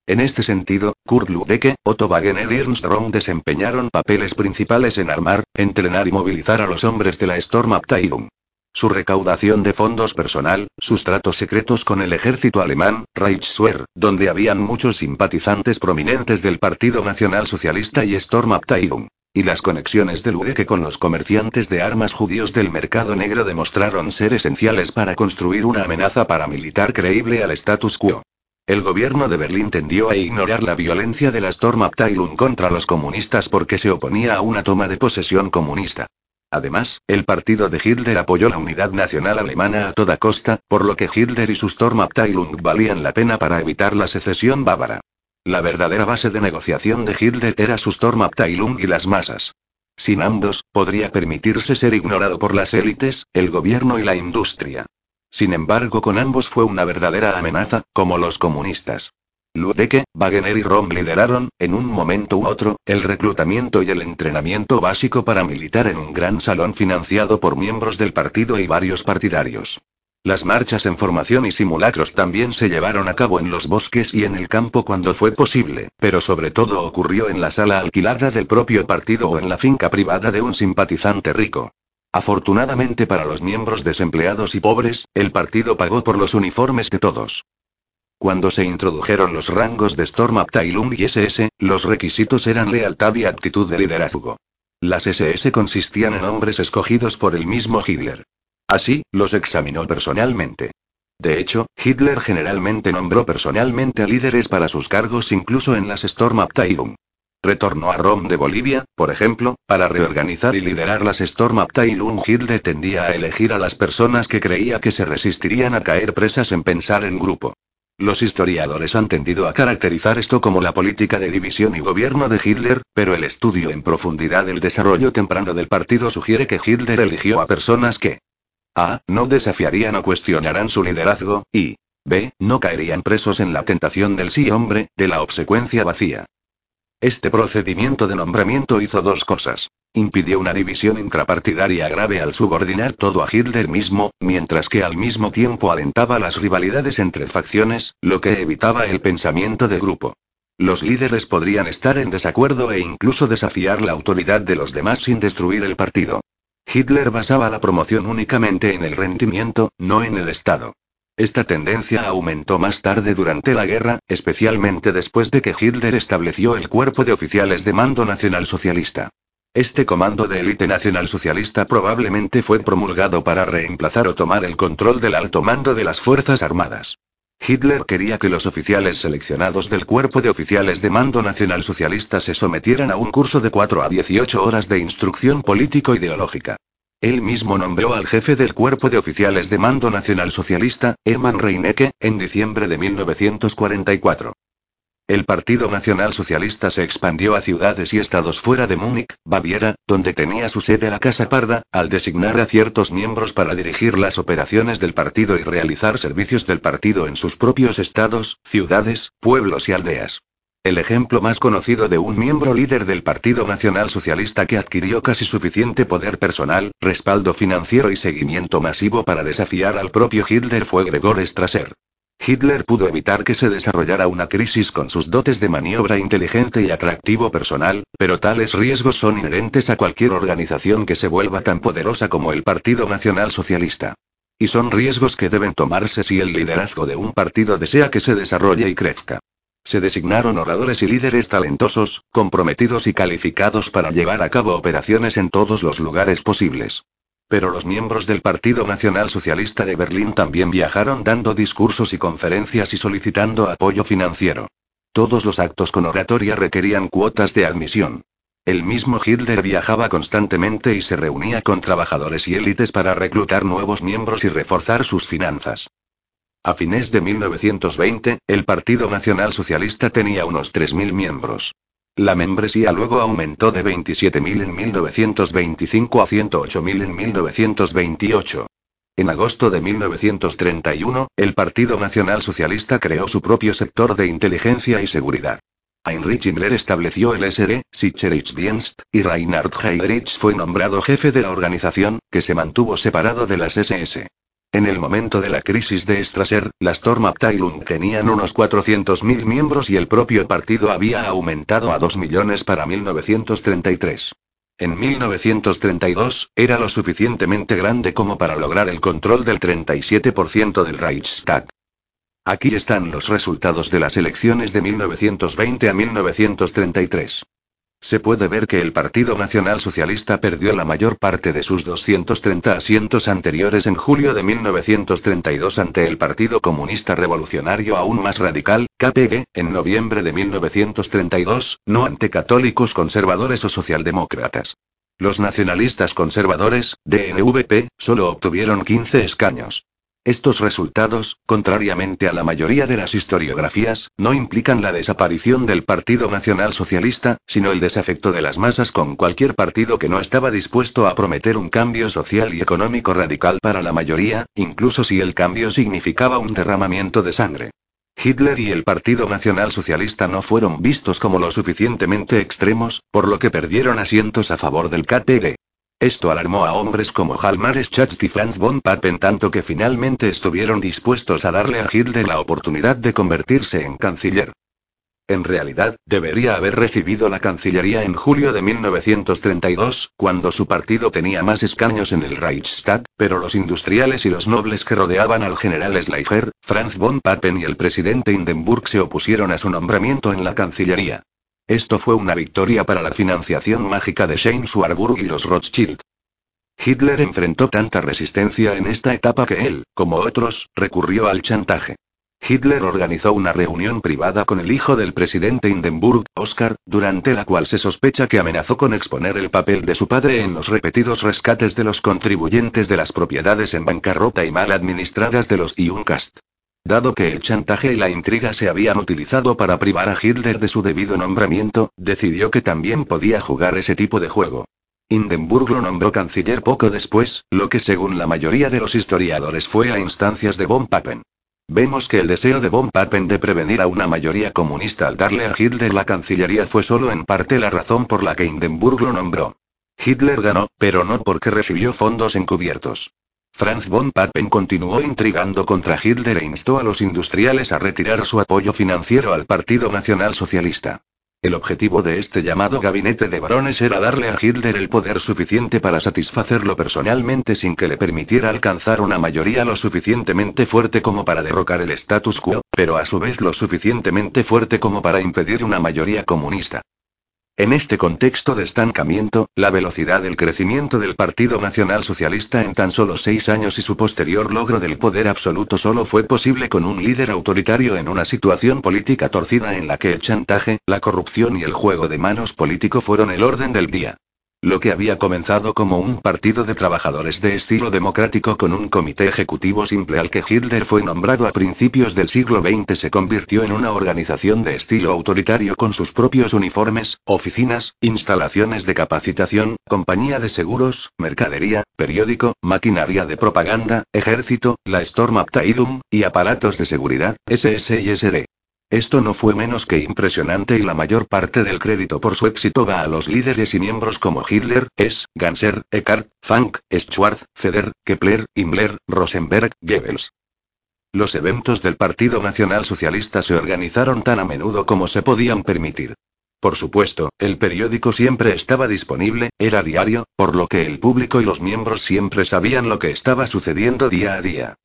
En este sentido, Kurt Lüdecke, Otto Wagener y Ernst Röhm desempeñaron papeles principales en armar, entrenar y movilizar a los hombres de la Sturmabteilung. Su recaudación de fondos personal, sus tratos secretos con el ejército alemán, Reichswehr, donde habían muchos simpatizantes prominentes del Partido Nacional Socialista y Sturmabteilung, y las conexiones de Ludeke con los comerciantes de armas judíos del mercado negro demostraron ser esenciales para construir una amenaza paramilitar creíble al status quo. El gobierno de Berlín tendió a ignorar la violencia de la Sturmabteilung contra los comunistas porque se oponía a una toma de posesión comunista. Además, el partido de Hitler apoyó la unidad nacional alemana a toda costa, por lo que Hitler y su Sturmabteilung valían la pena para evitar la secesión bávara. La verdadera base de negociación de Hitler era su Sturmabteilung y las masas. Sin ambos, podría permitirse ser ignorado por las élites, el gobierno y la industria. Sin embargo, con ambos fue una verdadera amenaza, como los comunistas. Ludeke, Wagener y Rom lideraron, en un momento u otro, el reclutamiento y el entrenamiento básico paramilitar en un gran salón financiado por miembros del partido y varios partidarios. Las marchas en formación y simulacros también se llevaron a cabo en los bosques y en el campo cuando fue posible, pero sobre todo ocurrió en la sala alquilada del propio partido o en la finca privada de un simpatizante rico. Afortunadamente para los miembros desempleados y pobres, el partido pagó por los uniformes de todos. Cuando se introdujeron los rangos de Sturmabteilung y SS, los requisitos eran lealtad y actitud de liderazgo. Las SS consistían en hombres escogidos por el mismo Hitler. Así, los examinó personalmente. De hecho, Hitler generalmente nombró personalmente a líderes para sus cargos incluso en las Sturmabteilung. Retornó a Rom de Bolivia, por ejemplo, para reorganizar y liderar las Sturmabteilung. Hitler tendía a elegir a las personas que creía que se resistirían a caer presas en pensar en grupo. Los historiadores han tendido a caracterizar esto como la política de división y gobierno de Hitler, pero el estudio en profundidad del desarrollo temprano del partido sugiere que Hitler eligió a personas que, a. No desafiarían o cuestionarán su liderazgo, y B. No caerían presos en la tentación del sí hombre, de la obsecuencia vacía. Este procedimiento de nombramiento hizo dos cosas. Impidió una división intrapartidaria grave al subordinar todo a Hitler mismo, mientras que al mismo tiempo alentaba las rivalidades entre facciones, lo que evitaba el pensamiento de grupo. Los líderes podrían estar en desacuerdo e incluso desafiar la autoridad de los demás sin destruir el partido. Hitler basaba la promoción únicamente en el rendimiento, no en el Estado. Esta tendencia aumentó más tarde durante la guerra, especialmente después de que Hitler estableció el cuerpo de oficiales de mando nacionalsocialista. Este comando de élite nacionalsocialista probablemente fue promulgado para reemplazar o tomar el control del alto mando de las Fuerzas Armadas. Hitler quería que los oficiales seleccionados del cuerpo de oficiales de mando nacionalsocialista se sometieran a un curso de 4 a 18 horas de instrucción político-ideológica. Él mismo nombró al jefe del cuerpo de oficiales de mando nacionalsocialista, Hermann Reinecke, en diciembre de 1944. El Partido Nacional Socialista se expandió a ciudades y estados fuera de Múnich, Baviera, donde tenía su sede la Casa Parda, al designar a ciertos miembros para dirigir las operaciones del partido y realizar servicios del partido en sus propios estados, ciudades, pueblos y aldeas. El ejemplo más conocido de un miembro líder del Partido Nacional Socialista que adquirió casi suficiente poder personal, respaldo financiero y seguimiento masivo para desafiar al propio Hitler fue Gregor Strasser. Hitler pudo evitar que se desarrollara una crisis con sus dotes de maniobra inteligente y atractivo personal, pero tales riesgos son inherentes a cualquier organización que se vuelva tan poderosa como el Partido Nacional Socialista. Y son riesgos que deben tomarse si el liderazgo de un partido desea que se desarrolle y crezca. Se designaron oradores y líderes talentosos, comprometidos y calificados para llevar a cabo operaciones en todos los lugares posibles. Pero los miembros del Partido Nacional Socialista de Berlín también viajaron dando discursos y conferencias y solicitando apoyo financiero. Todos los actos con oratoria requerían cuotas de admisión. El mismo Hitler viajaba constantemente y se reunía con trabajadores y élites para reclutar nuevos miembros y reforzar sus finanzas. A fines de 1920, el Partido Nacional Socialista tenía unos 3.000 miembros. La membresía luego aumentó de 27.000 en 1925 a 108.000 en 1928. En agosto de 1931, el Partido Nacional Socialista creó su propio sector de inteligencia y seguridad. Heinrich Himmler estableció el SD, Sicherheitsdienst, y Reinhard Heydrich fue nombrado jefe de la organización, que se mantuvo separado de las SS. En el momento de la crisis de Strasser, las Sturmabteilung tenían unos 400.000 miembros y el propio partido había aumentado a 2 millones para 1933. En 1932, era lo suficientemente grande como para lograr el control del 37% del Reichstag. Aquí están los resultados de las elecciones de 1920 a 1933. Se puede ver que el Partido Nacional Socialista perdió la mayor parte de sus 230 asientos anteriores en julio de 1932 ante el Partido Comunista Revolucionario aún más radical, KPG, en noviembre de 1932, no ante católicos conservadores o socialdemócratas. Los nacionalistas conservadores, DNVP, solo obtuvieron 15 escaños. Estos resultados, contrariamente a la mayoría de las historiografías, no implican la desaparición del Partido Nacional Socialista, sino el desafecto de las masas con cualquier partido que no estaba dispuesto a prometer un cambio social y económico radical para la mayoría, incluso si el cambio significaba un derramamiento de sangre. Hitler y el Partido Nacional Socialista no fueron vistos como lo suficientemente extremos, por lo que perdieron asientos a favor del KPD. Esto alarmó a hombres como Hjalmar Schacht y Franz von Papen tanto que finalmente estuvieron dispuestos a darle a Hitler la oportunidad de convertirse en canciller. En realidad, debería haber recibido la Cancillería en julio de 1932, cuando su partido tenía más escaños en el Reichstag, pero los industriales y los nobles que rodeaban al general Schleicher, Franz von Papen y el presidente Hindenburg se opusieron a su nombramiento en la Cancillería. Esto fue una victoria para la financiación mágica de Shane Schwarburg y los Rothschild. Hitler enfrentó tanta resistencia en esta etapa que él, como otros, recurrió al chantaje. Hitler organizó una reunión privada con el hijo del presidente Hindenburg, Oscar, durante la cual se sospecha que amenazó con exponer el papel de su padre en los repetidos rescates de los contribuyentes de las propiedades en bancarrota y mal administradas de los Junkast. Dado que el chantaje y la intriga se habían utilizado para privar a Hitler de su debido nombramiento, decidió que también podía jugar ese tipo de juego. Hindenburg lo nombró canciller poco después, lo que según la mayoría de los historiadores fue a instancias de von Papen. Vemos que el deseo de von Papen de prevenir a una mayoría comunista al darle a Hitler la cancillería fue solo en parte la razón por la que Hindenburg lo nombró. Hitler ganó, pero no porque recibió fondos encubiertos. Franz von Papen continuó intrigando contra Hitler e instó a los industriales a retirar su apoyo financiero al Partido Nacional Socialista. El objetivo de este llamado gabinete de varones era darle a Hitler el poder suficiente para satisfacerlo personalmente sin que le permitiera alcanzar una mayoría lo suficientemente fuerte como para derrocar el status quo, pero a su vez lo suficientemente fuerte como para impedir una mayoría comunista. En este contexto de estancamiento, la velocidad del crecimiento del Partido Nacional Socialista en tan solo seis años y su posterior logro del poder absoluto solo fue posible con un líder autoritario en una situación política torcida en la que el chantaje, la corrupción y el juego de manos político fueron el orden del día. Lo que había comenzado como un partido de trabajadores de estilo democrático con un comité ejecutivo simple al que Hitler fue nombrado a principios del siglo XX se convirtió en una organización de estilo autoritario con sus propios uniformes, oficinas, instalaciones de capacitación, compañía de seguros, mercadería, periódico, maquinaria de propaganda, ejército, la Sturmabteilung, y aparatos de seguridad, SS y SD. Esto no fue menos que impresionante y la mayor parte del crédito por su éxito va a los líderes y miembros como Hitler, S., Ganser, Eckart, Funk, Schwarz, Feder, Kepler, Himmler, Rosenberg, Goebbels. Los eventos del Partido Nacional Socialista se organizaron tan a menudo como se podían permitir. Por supuesto, el periódico siempre estaba disponible, era diario, por lo que el público y los miembros siempre sabían lo que estaba sucediendo día a día.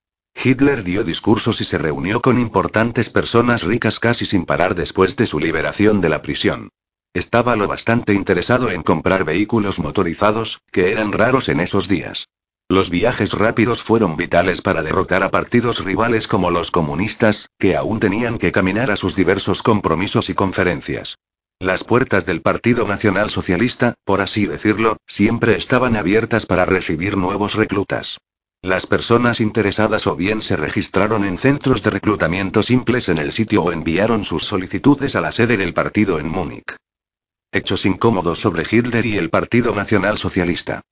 Hitler dio discursos y se reunió con importantes personas ricas casi sin parar después de su liberación de la prisión. Estaba lo bastante interesado en comprar vehículos motorizados, que eran raros en esos días. Los viajes rápidos fueron vitales para derrotar a partidos rivales como los comunistas, que aún tenían que caminar a sus diversos compromisos y conferencias. Las puertas del Partido Nacional Socialista, por así decirlo, siempre estaban abiertas para recibir nuevos reclutas. Las personas interesadas o bien se registraron en centros de reclutamiento simples en el sitio o enviaron sus solicitudes a la sede del partido en Múnich. Hechos incómodos sobre Hitler y el Partido Nacional Socialista.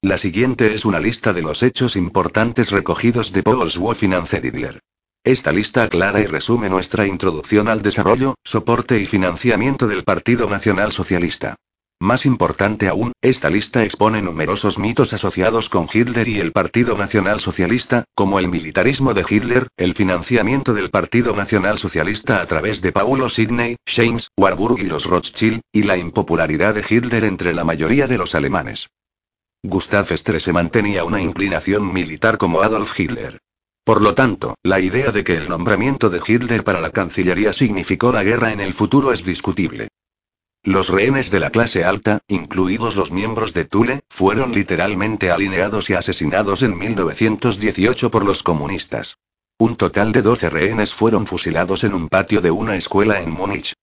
La siguiente es una lista de los hechos importantes recogidos de Paul Finanze Didler. Esta lista aclara y resume nuestra introducción al desarrollo, soporte y financiamiento del Partido Nacional Socialista. Más importante aún, esta lista expone numerosos mitos asociados con Hitler y el Partido Nacional Socialista, como el militarismo de Hitler, el financiamiento del Partido Nacional Socialista a través de Paulo Sidney, James, Warburg y los Rothschild, y la impopularidad de Hitler entre la mayoría de los alemanes. Gustav Stresse mantenía una inclinación militar como Adolf Hitler. Por lo tanto, la idea de que el nombramiento de Hitler para la Cancillería significó la guerra en el futuro es discutible. Los rehenes de la clase alta, incluidos los miembros de Thule, fueron literalmente alineados y asesinados en 1918 por los comunistas. Un total de 12 rehenes fueron fusilados en un patio de una escuela en Múnich.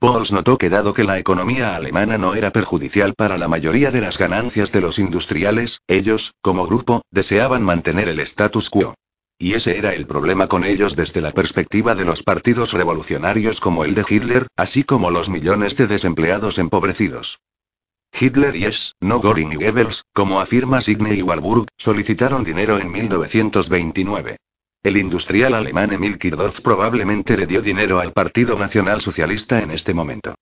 Pauls notó que dado que la economía alemana no era perjudicial para la mayoría de las ganancias de los industriales, ellos, como grupo, deseaban mantener el status quo. Y ese era el problema con ellos desde la perspectiva de los partidos revolucionarios como el de Hitler, así como los millones de desempleados empobrecidos. Hitler y es, no Göring y Goebbels, como afirma Signe y Warburg, solicitaron dinero en 1929. El industrial alemán Emil Kirdorf probablemente le dio dinero al Partido Nacional Socialista en este momento.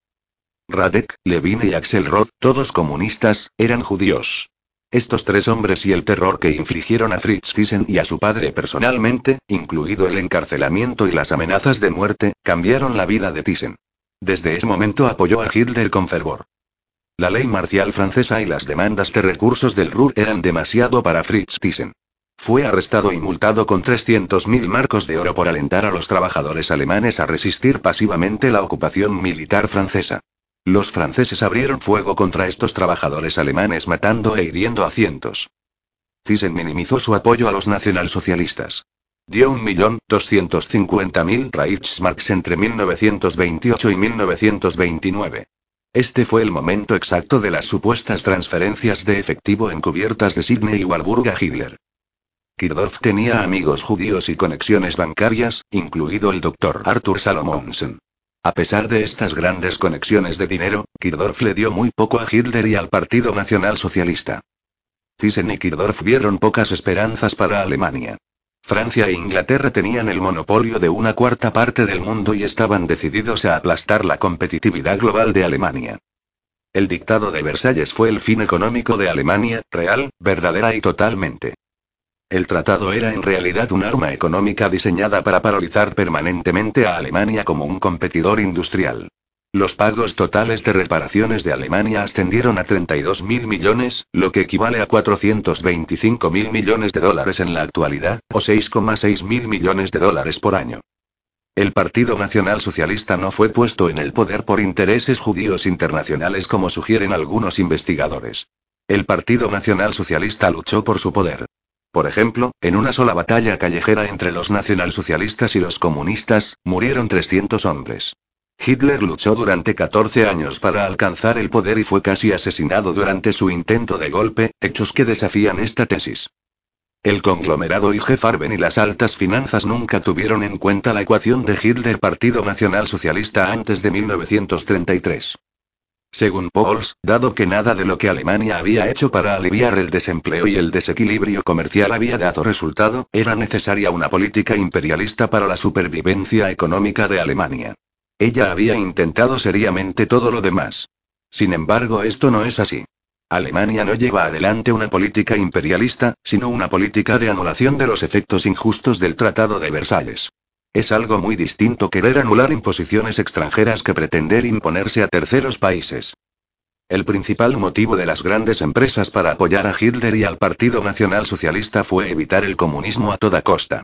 Radek, Levine y Axel Roth, todos comunistas, eran judíos. Estos tres hombres y el terror que infligieron a Fritz Thyssen y a su padre personalmente, incluido el encarcelamiento y las amenazas de muerte, cambiaron la vida de Thyssen. Desde ese momento apoyó a Hitler con fervor. La ley marcial francesa y las demandas de recursos del Ruhr eran demasiado para Fritz Thyssen. Fue arrestado y multado con 300.000 marcos de oro por alentar a los trabajadores alemanes a resistir pasivamente la ocupación militar francesa. Los franceses abrieron fuego contra estos trabajadores alemanes matando e hiriendo a cientos. Thyssen minimizó su apoyo a los nacionalsocialistas. Dio 1.250.000 Reichsmarks entre 1928 y 1929. Este fue el momento exacto de las supuestas transferencias de efectivo encubiertas de Sidney y Warburg a Hitler. Kirdorf tenía amigos judíos y conexiones bancarias, incluido el Dr. Arthur Salomonsen. A pesar de estas grandes conexiones de dinero, Kirdorf le dio muy poco a Hitler y al Partido Nacional Socialista. Thyssen y Kirdorf vieron pocas esperanzas para Alemania. Francia e Inglaterra tenían el monopolio de una cuarta parte del mundo y estaban decididos a aplastar la competitividad global de Alemania. El dictado de Versalles fue el fin económico de Alemania, real, verdadera y totalmente. El tratado era en realidad un arma económica diseñada para paralizar permanentemente a Alemania como un competidor industrial. Los pagos totales de reparaciones de Alemania ascendieron a 32 mil millones, lo que equivale a 425 mil millones de dólares en la actualidad, o 6,6 mil millones de dólares por año. El Partido Nacional Socialista no fue puesto en el poder por intereses judíos internacionales como sugieren algunos investigadores. El Partido Nacional Socialista luchó por su poder. Por ejemplo, en una sola batalla callejera entre los nacionalsocialistas y los comunistas, murieron 300 hombres. Hitler luchó durante 14 años para alcanzar el poder y fue casi asesinado durante su intento de golpe, hechos que desafían esta tesis. El conglomerado IG Farben y las altas finanzas nunca tuvieron en cuenta la ecuación de Hitler Partido Nacional Socialista antes de 1933. Según Pauls, dado que nada de lo que Alemania había hecho para aliviar el desempleo y el desequilibrio comercial había dado resultado, era necesaria una política imperialista para la supervivencia económica de Alemania. Ella había intentado seriamente todo lo demás. Sin embargo, esto no es así. Alemania no lleva adelante una política imperialista, sino una política de anulación de los efectos injustos del Tratado de Versalles. Es algo muy distinto querer anular imposiciones extranjeras que pretender imponerse a terceros países. El principal motivo de las grandes empresas para apoyar a Hitler y al Partido Nacional Socialista fue evitar el comunismo a toda costa.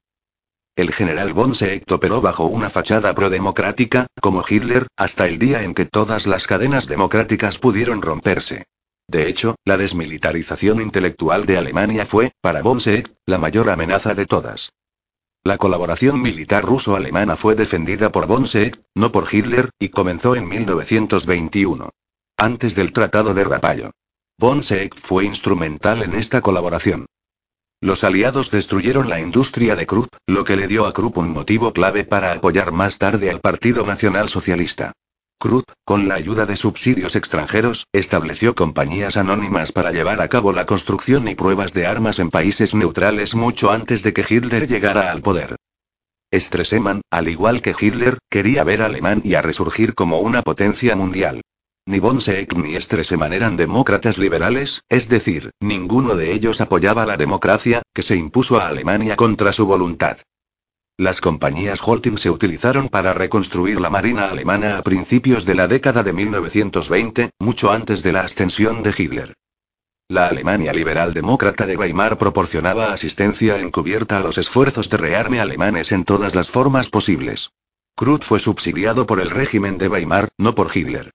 El general von Seeckt operó bajo una fachada prodemocrática, como Hitler, hasta el día en que todas las cadenas democráticas pudieron romperse. De hecho, la desmilitarización intelectual de Alemania fue, para von Seeckt, la mayor amenaza de todas. La colaboración militar ruso-alemana fue defendida por von Seeckt, no por Hitler, y comenzó en 1921. Antes del Tratado de Rapallo. Von Seeckt fue instrumental en esta colaboración. Los aliados destruyeron la industria de Krupp, lo que le dio a Krupp un motivo clave para apoyar más tarde al Partido Nacional Socialista. Krupp, con la ayuda de subsidios extranjeros, estableció compañías anónimas para llevar a cabo la construcción y pruebas de armas en países neutrales mucho antes de que Hitler llegara al poder. Stresemann, al igual que Hitler, quería ver a Alemania resurgir como una potencia mundial. Ni von Seeck ni Stresemann eran demócratas liberales, es decir, ninguno de ellos apoyaba la democracia, que se impuso a Alemania contra su voluntad. Las compañías Holting se utilizaron para reconstruir la marina alemana a principios de la década de 1920, mucho antes de la ascensión de Hitler. La Alemania liberal demócrata de Weimar proporcionaba asistencia encubierta a los esfuerzos de rearme alemanes en todas las formas posibles. Krupp fue subsidiado por el régimen de Weimar, no por Hitler.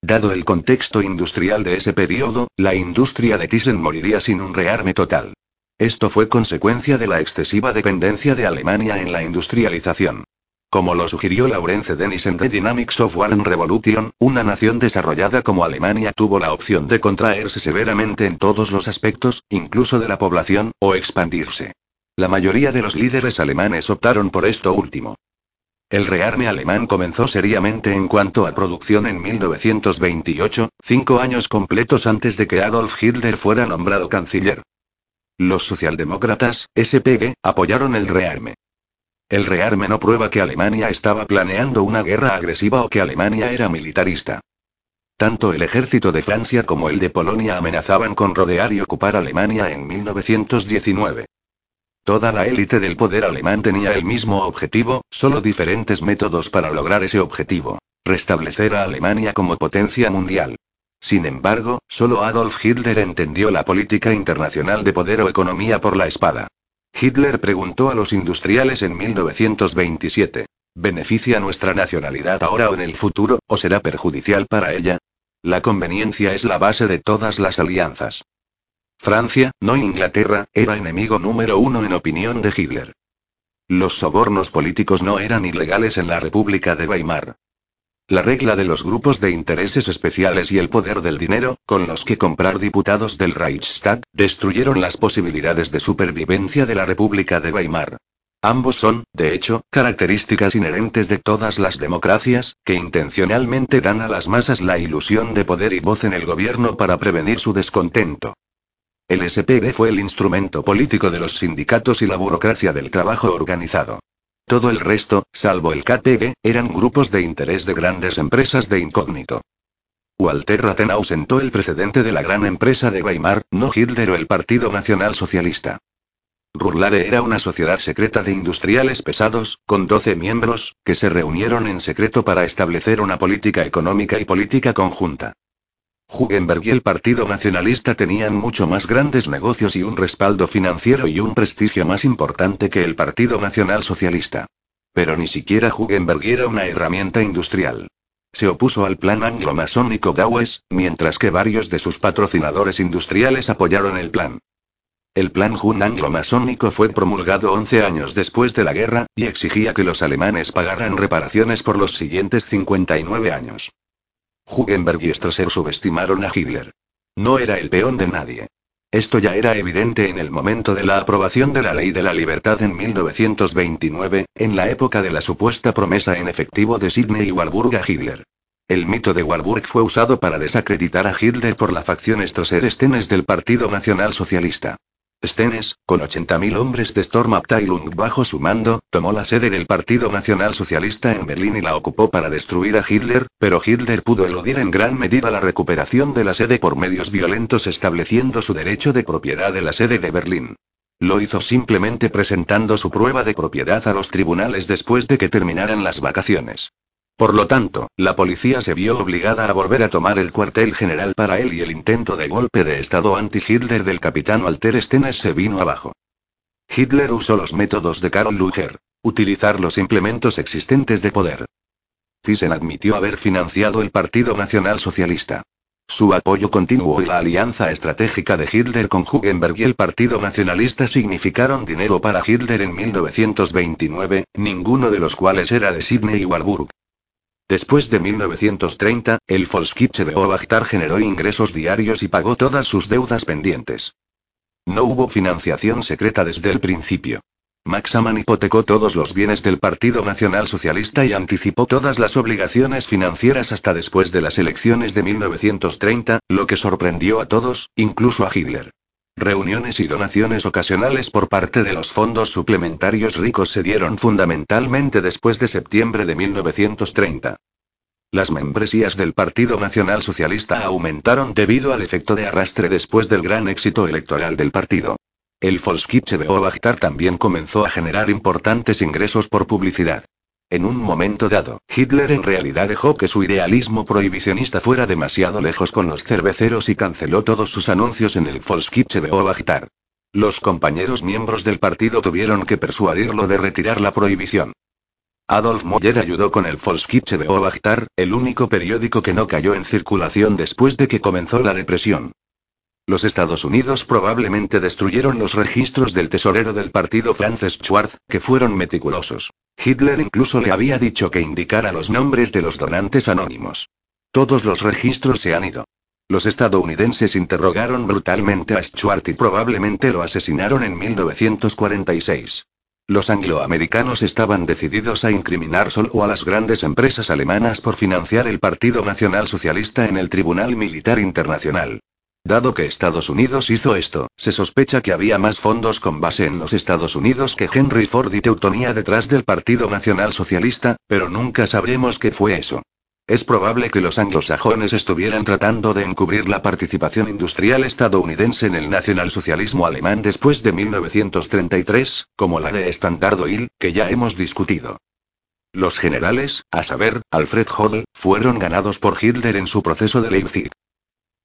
Dado el contexto industrial de ese periodo, la industria de Thyssen moriría sin un rearme total. Esto fue consecuencia de la excesiva dependencia de Alemania en la industrialización. Como lo sugirió Laurence Dennis en The Dynamics of War and Revolution, una nación desarrollada como Alemania tuvo la opción de contraerse severamente en todos los aspectos, incluso de la población, o expandirse. La mayoría de los líderes alemanes optaron por esto último. El rearme alemán comenzó seriamente en cuanto a producción en 1928, cinco años completos antes de que Adolf Hitler fuera nombrado canciller. Los socialdemócratas, SPG, apoyaron el rearme. El rearme no prueba que Alemania estaba planeando una guerra agresiva o que Alemania era militarista. Tanto el ejército de Francia como el de Polonia amenazaban con rodear y ocupar Alemania en 1919. Toda la élite del poder alemán tenía el mismo objetivo, solo diferentes métodos para lograr ese objetivo. Restablecer a Alemania como potencia mundial. Sin embargo, solo Adolf Hitler entendió la política internacional de poder o economía por la espada. Hitler preguntó a los industriales en 1927, ¿beneficia nuestra nacionalidad ahora o en el futuro, o será perjudicial para ella? La conveniencia es la base de todas las alianzas. Francia, no Inglaterra, era enemigo número uno en opinión de Hitler. Los sobornos políticos no eran ilegales en la República de Weimar. La regla de los grupos de intereses especiales y el poder del dinero, con los que comprar diputados del Reichstag, destruyeron las posibilidades de supervivencia de la República de Weimar. Ambos son, de hecho, características inherentes de todas las democracias, que intencionalmente dan a las masas la ilusión de poder y voz en el gobierno para prevenir su descontento. El SPD fue el instrumento político de los sindicatos y la burocracia del trabajo organizado. Todo el resto, salvo el KPG, eran grupos de interés de grandes empresas de incógnito. Walter Rathenau sentó el precedente de la gran empresa de Weimar, no Hitler o el Partido Nacional Socialista. Rurlare era una sociedad secreta de industriales pesados, con 12 miembros, que se reunieron en secreto para establecer una política económica y política conjunta. Hugenberg y el Partido Nacionalista tenían mucho más grandes negocios y un respaldo financiero y un prestigio más importante que el Partido Nacional Socialista. Pero ni siquiera Hugenberg era una herramienta industrial. Se opuso al plan anglo-masónico Dawes, mientras que varios de sus patrocinadores industriales apoyaron el plan. El plan Jun anglo-masónico fue promulgado 11 años después de la guerra, y exigía que los alemanes pagaran reparaciones por los siguientes 59 años. Hugenberg y Strasser subestimaron a Hitler. No era el peón de nadie. Esto ya era evidente en el momento de la aprobación de la Ley de la Libertad en 1929, en la época de la supuesta promesa en efectivo de Sidney Warburg a Hitler. El mito de Warburg fue usado para desacreditar a Hitler por la facción Strasser-Stenes del Partido Nacional Socialista. Stennes, con 80.000 hombres de Stormabteilung bajo su mando, tomó la sede del Partido Nacional Socialista en Berlín y la ocupó para destruir a Hitler, pero Hitler pudo eludir en gran medida la recuperación de la sede por medios violentos estableciendo su derecho de propiedad de la sede de Berlín. Lo hizo simplemente presentando su prueba de propiedad a los tribunales después de que terminaran las vacaciones. Por lo tanto, la policía se vio obligada a volver a tomar el cuartel general para él y el intento de golpe de Estado anti-Hitler del capitán Walter Stennes se vino abajo. Hitler usó los métodos de Karl Luger, utilizar los implementos existentes de poder. Thyssen admitió haber financiado el Partido Nacional Socialista. Su apoyo continuo y la alianza estratégica de Hitler con Hugenberg y el Partido Nacionalista significaron dinero para Hitler en 1929, ninguno de los cuales era de Sidney y Warburg. Después de 1930, el Volkskriegsche Beobachter generó ingresos diarios y pagó todas sus deudas pendientes. No hubo financiación secreta desde el principio. Max Amann hipotecó todos los bienes del Partido Nacional Socialista y anticipó todas las obligaciones financieras hasta después de las elecciones de 1930, lo que sorprendió a todos, incluso a Hitler. Reuniones y donaciones ocasionales por parte de los fondos suplementarios ricos se dieron fundamentalmente después de septiembre de 1930. Las membresías del Partido Nacional Socialista aumentaron debido al efecto de arrastre después del gran éxito electoral del partido. El Beobachter también comenzó a generar importantes ingresos por publicidad. En un momento dado, Hitler en realidad dejó que su idealismo prohibicionista fuera demasiado lejos con los cerveceros y canceló todos sus anuncios en el Volkskriegsche Beobachter. Los compañeros miembros del partido tuvieron que persuadirlo de retirar la prohibición. Adolf Moyer ayudó con el Volkskriegsche Beobachter, el único periódico que no cayó en circulación después de que comenzó la depresión. Los Estados Unidos probablemente destruyeron los registros del tesorero del partido Frances Schwartz, que fueron meticulosos. Hitler incluso le había dicho que indicara los nombres de los donantes anónimos. Todos los registros se han ido. Los estadounidenses interrogaron brutalmente a Schwartz y probablemente lo asesinaron en 1946. Los angloamericanos estaban decididos a incriminar solo a las grandes empresas alemanas por financiar el Partido Nacional Socialista en el Tribunal Militar Internacional. Dado que Estados Unidos hizo esto, se sospecha que había más fondos con base en los Estados Unidos que Henry Ford y Teutonía detrás del Partido Nacional Socialista, pero nunca sabremos qué fue eso. Es probable que los anglosajones estuvieran tratando de encubrir la participación industrial estadounidense en el nacionalsocialismo alemán después de 1933, como la de Standard Oil, que ya hemos discutido. Los generales, a saber, Alfred Hodel, fueron ganados por Hitler en su proceso de Leipzig.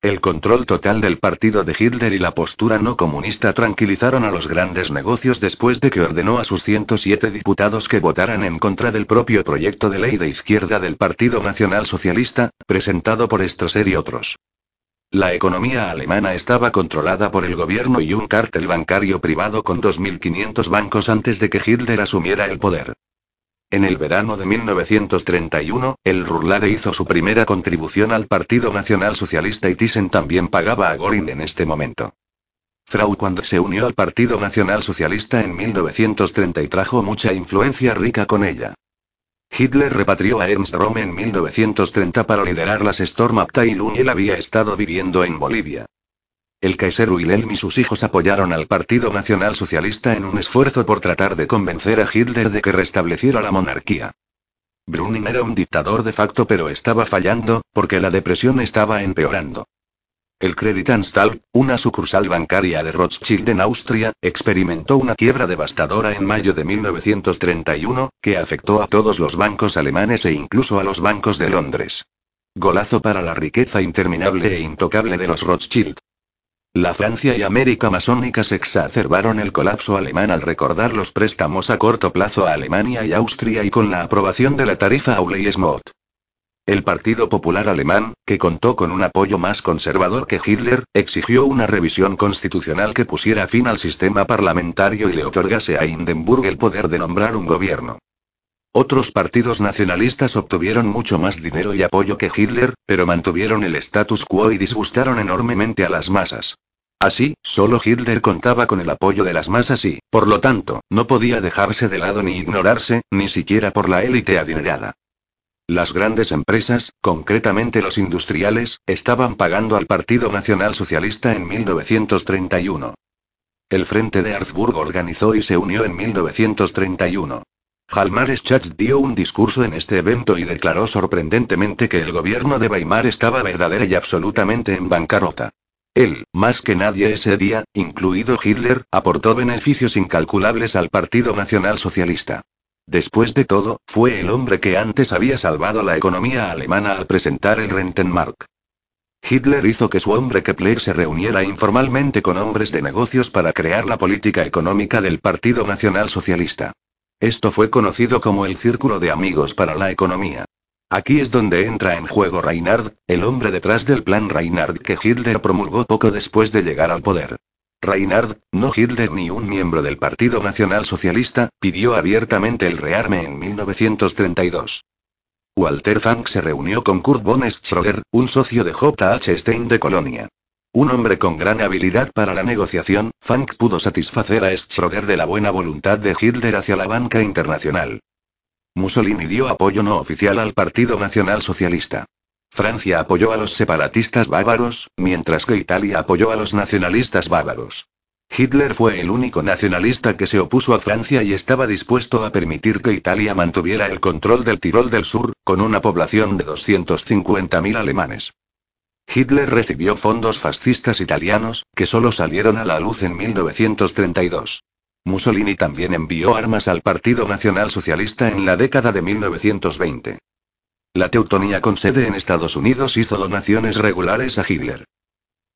El control total del partido de Hitler y la postura no comunista tranquilizaron a los grandes negocios después de que ordenó a sus 107 diputados que votaran en contra del propio proyecto de ley de izquierda del Partido Nacional Socialista, presentado por Strasser y otros. La economía alemana estaba controlada por el gobierno y un cártel bancario privado con 2.500 bancos antes de que Hitler asumiera el poder. En el verano de 1931, el Rurlade hizo su primera contribución al Partido Nacional Socialista y Thyssen también pagaba a Göring en este momento. Frau cuando se unió al Partido Nacional Socialista en 1930 y trajo mucha influencia rica con ella. Hitler repatrió a Ernst Röhm en 1930 para liderar las Sturmabteilung y él había estado viviendo en Bolivia. El Kaiser Wilhelm y sus hijos apoyaron al Partido Nacional Socialista en un esfuerzo por tratar de convencer a Hitler de que restableciera la monarquía. Brüning era un dictador de facto pero estaba fallando, porque la depresión estaba empeorando. El Creditanstalt, una sucursal bancaria de Rothschild en Austria, experimentó una quiebra devastadora en mayo de 1931, que afectó a todos los bancos alemanes e incluso a los bancos de Londres. Golazo para la riqueza interminable e intocable de los Rothschild. La Francia y América masónicas exacerbaron el colapso alemán al recordar los préstamos a corto plazo a Alemania y Austria y con la aprobación de la tarifa Auley-Smot. El Partido Popular Alemán, que contó con un apoyo más conservador que Hitler, exigió una revisión constitucional que pusiera fin al sistema parlamentario y le otorgase a Hindenburg el poder de nombrar un gobierno. Otros partidos nacionalistas obtuvieron mucho más dinero y apoyo que Hitler, pero mantuvieron el status quo y disgustaron enormemente a las masas. Así, solo Hitler contaba con el apoyo de las masas y, por lo tanto, no podía dejarse de lado ni ignorarse, ni siquiera por la élite adinerada. Las grandes empresas, concretamente los industriales, estaban pagando al Partido Nacional Socialista en 1931. El Frente de Harzburg organizó y se unió en 1931. Jalmar Schatz dio un discurso en este evento y declaró sorprendentemente que el gobierno de Weimar estaba verdadera y absolutamente en bancarrota. Él, más que nadie ese día, incluido Hitler, aportó beneficios incalculables al Partido Nacional Socialista. Después de todo, fue el hombre que antes había salvado la economía alemana al presentar el Rentenmark. Hitler hizo que su hombre Kepler se reuniera informalmente con hombres de negocios para crear la política económica del Partido Nacional Socialista. Esto fue conocido como el Círculo de Amigos para la Economía. Aquí es donde entra en juego Reinhard, el hombre detrás del plan Reinhard que Hitler promulgó poco después de llegar al poder. Reinhard, no Hitler ni un miembro del Partido Nacional Socialista, pidió abiertamente el rearme en 1932. Walter Funk se reunió con Kurt von Schröder, un socio de J.H. Stein de Colonia. Un hombre con gran habilidad para la negociación, Funk pudo satisfacer a Schröder de la buena voluntad de Hitler hacia la banca internacional. Mussolini dio apoyo no oficial al Partido Nacional Socialista. Francia apoyó a los separatistas bávaros, mientras que Italia apoyó a los nacionalistas bávaros. Hitler fue el único nacionalista que se opuso a Francia y estaba dispuesto a permitir que Italia mantuviera el control del Tirol del Sur, con una población de 250.000 alemanes. Hitler recibió fondos fascistas italianos, que solo salieron a la luz en 1932. Mussolini también envió armas al Partido Nacional Socialista en la década de 1920. La Teutonía con sede en Estados Unidos hizo donaciones regulares a Hitler.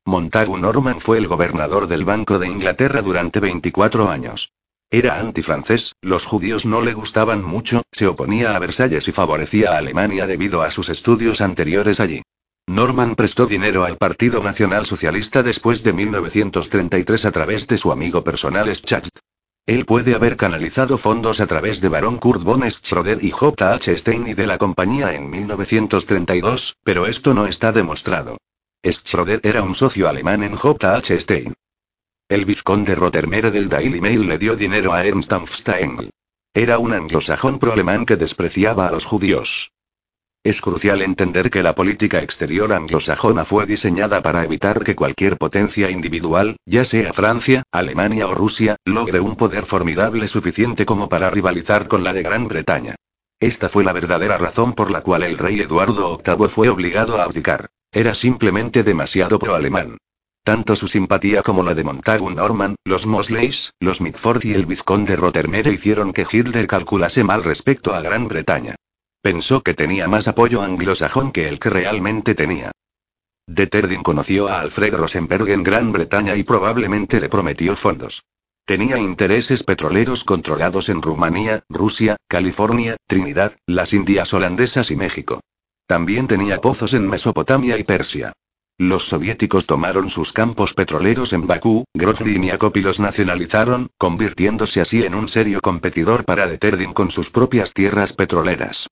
Montagu Norman fue el gobernador del Banco de Inglaterra durante 24 años. Era antifrancés, los judíos no le gustaban mucho, se oponía a Versalles y favorecía a Alemania debido a sus estudios anteriores allí. Norman prestó dinero al Partido Nacional Socialista después de 1933 a través de su amigo personal Schacht. Él puede haber canalizado fondos a través de Baron Kurt von Schröder y J.H. Stein y de la compañía en 1932, pero esto no está demostrado. Schröder era un socio alemán en J.H. Stein. El vizconde Rottermere del Daily Mail le dio dinero a Ernst Amfstein. Era un anglosajón pro-alemán que despreciaba a los judíos. Es crucial entender que la política exterior anglosajona fue diseñada para evitar que cualquier potencia individual, ya sea Francia, Alemania o Rusia, logre un poder formidable suficiente como para rivalizar con la de Gran Bretaña. Esta fue la verdadera razón por la cual el rey Eduardo VIII fue obligado a abdicar. Era simplemente demasiado pro-alemán. Tanto su simpatía como la de Montagu Norman, los Mosleys, los Mitford y el vizconde Rottermere hicieron que Hitler calculase mal respecto a Gran Bretaña. Pensó que tenía más apoyo anglosajón que el que realmente tenía. Deterding conoció a Alfred Rosenberg en Gran Bretaña y probablemente le prometió fondos. Tenía intereses petroleros controlados en Rumanía, Rusia, California, Trinidad, las Indias holandesas y México. También tenía pozos en Mesopotamia y Persia. Los soviéticos tomaron sus campos petroleros en Bakú, Grozny y Miakop los nacionalizaron, convirtiéndose así en un serio competidor para Deterding con sus propias tierras petroleras.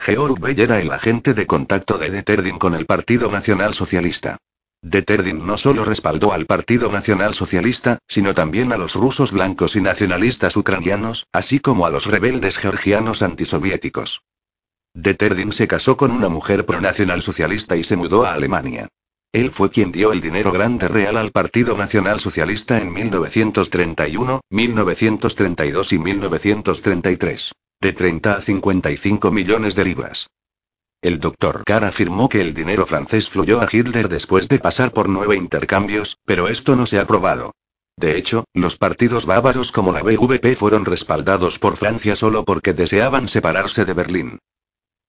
Georg Bell era el agente de contacto de Deterding con el Partido Nacional Socialista. Deterding no solo respaldó al Partido Nacional Socialista, sino también a los rusos blancos y nacionalistas ucranianos, así como a los rebeldes georgianos antisoviéticos. Deterding se casó con una mujer pronacional socialista y se mudó a Alemania. Él fue quien dio el dinero grande real al Partido Nacional Socialista en 1931, 1932 y 1933. De 30 a 55 millones de libras. El doctor Carr afirmó que el dinero francés fluyó a Hitler después de pasar por nueve intercambios, pero esto no se ha probado. De hecho, los partidos bávaros como la BVP fueron respaldados por Francia solo porque deseaban separarse de Berlín.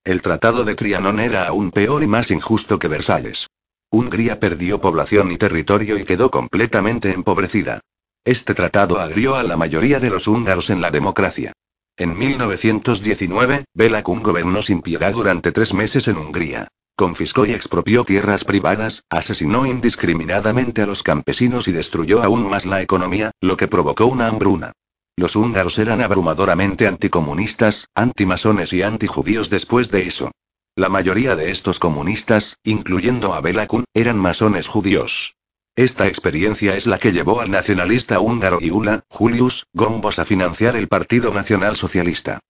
El Tratado de Trianon era aún peor y más injusto que Versalles. Hungría perdió población y territorio y quedó completamente empobrecida. Este tratado agrió a la mayoría de los húngaros en la democracia. En 1919, Bela gobernó sin piedad durante tres meses en Hungría. Confiscó y expropió tierras privadas, asesinó indiscriminadamente a los campesinos y destruyó aún más la economía, lo que provocó una hambruna. Los húngaros eran abrumadoramente anticomunistas, antimasones y antijudíos después de eso. La mayoría de estos comunistas, incluyendo a Bela eran masones judíos. Esta experiencia es la que llevó al nacionalista húngaro Iula, Julius, Gombos a financiar el Partido Nacional Socialista.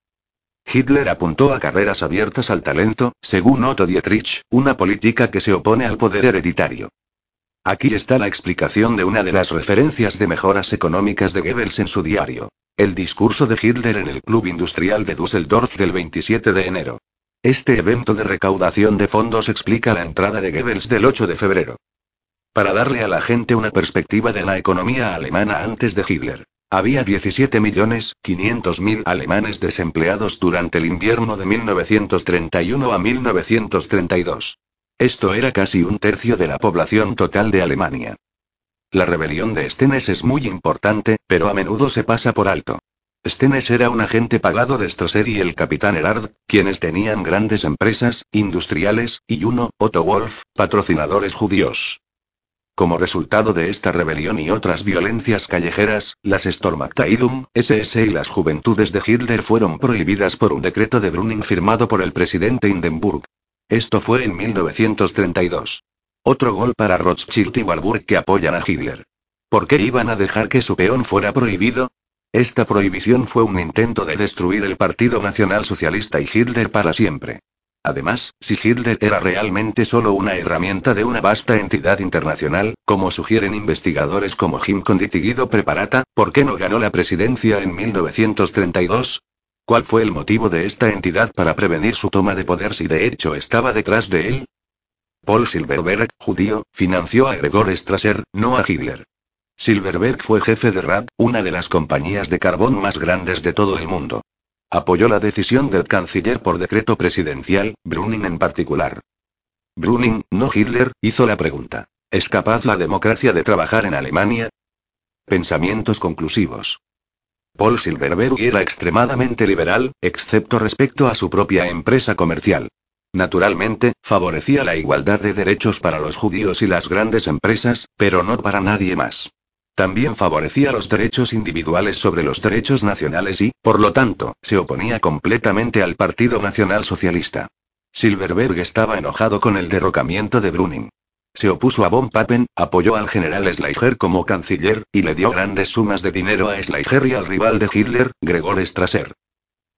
Hitler apuntó a carreras abiertas al talento, según Otto Dietrich, una política que se opone al poder hereditario. Aquí está la explicación de una de las referencias de mejoras económicas de Goebbels en su diario. El discurso de Hitler en el Club Industrial de Düsseldorf del 27 de enero. Este evento de recaudación de fondos explica la entrada de Goebbels del 8 de febrero. Para darle a la gente una perspectiva de la economía alemana antes de Hitler. Había 17.500.000 alemanes desempleados durante el invierno de 1931 a 1932. Esto era casi un tercio de la población total de Alemania. La rebelión de Stennes es muy importante, pero a menudo se pasa por alto. Stennes era un agente pagado de Strasser y el capitán Erard, quienes tenían grandes empresas, industriales, y uno, Otto Wolf, patrocinadores judíos. Como resultado de esta rebelión y otras violencias callejeras, las Stormabteilung, SS y las juventudes de Hitler fueron prohibidas por un decreto de Brüning firmado por el presidente Hindenburg. Esto fue en 1932. Otro gol para Rothschild y Warburg que apoyan a Hitler. ¿Por qué iban a dejar que su peón fuera prohibido? Esta prohibición fue un intento de destruir el Partido Nacional Socialista y Hitler para siempre. Además, si Hitler era realmente solo una herramienta de una vasta entidad internacional, como sugieren investigadores como Jim Condit y Guido Preparata, ¿por qué no ganó la presidencia en 1932? ¿Cuál fue el motivo de esta entidad para prevenir su toma de poder si de hecho estaba detrás de él? Paul Silverberg, judío, financió a Gregor Strasser, no a Hitler. Silverberg fue jefe de RAD, una de las compañías de carbón más grandes de todo el mundo. Apoyó la decisión del canciller por decreto presidencial, Brüning en particular. Brüning, no Hitler, hizo la pregunta. ¿Es capaz la democracia de trabajar en Alemania? Pensamientos conclusivos. Paul Silverberg era extremadamente liberal, excepto respecto a su propia empresa comercial. Naturalmente, favorecía la igualdad de derechos para los judíos y las grandes empresas, pero no para nadie más. También favorecía los derechos individuales sobre los derechos nacionales y, por lo tanto, se oponía completamente al Partido Nacional Socialista. Silverberg estaba enojado con el derrocamiento de Brüning. Se opuso a von Papen, apoyó al general Schleicher como canciller, y le dio grandes sumas de dinero a Schleicher y al rival de Hitler, Gregor Strasser.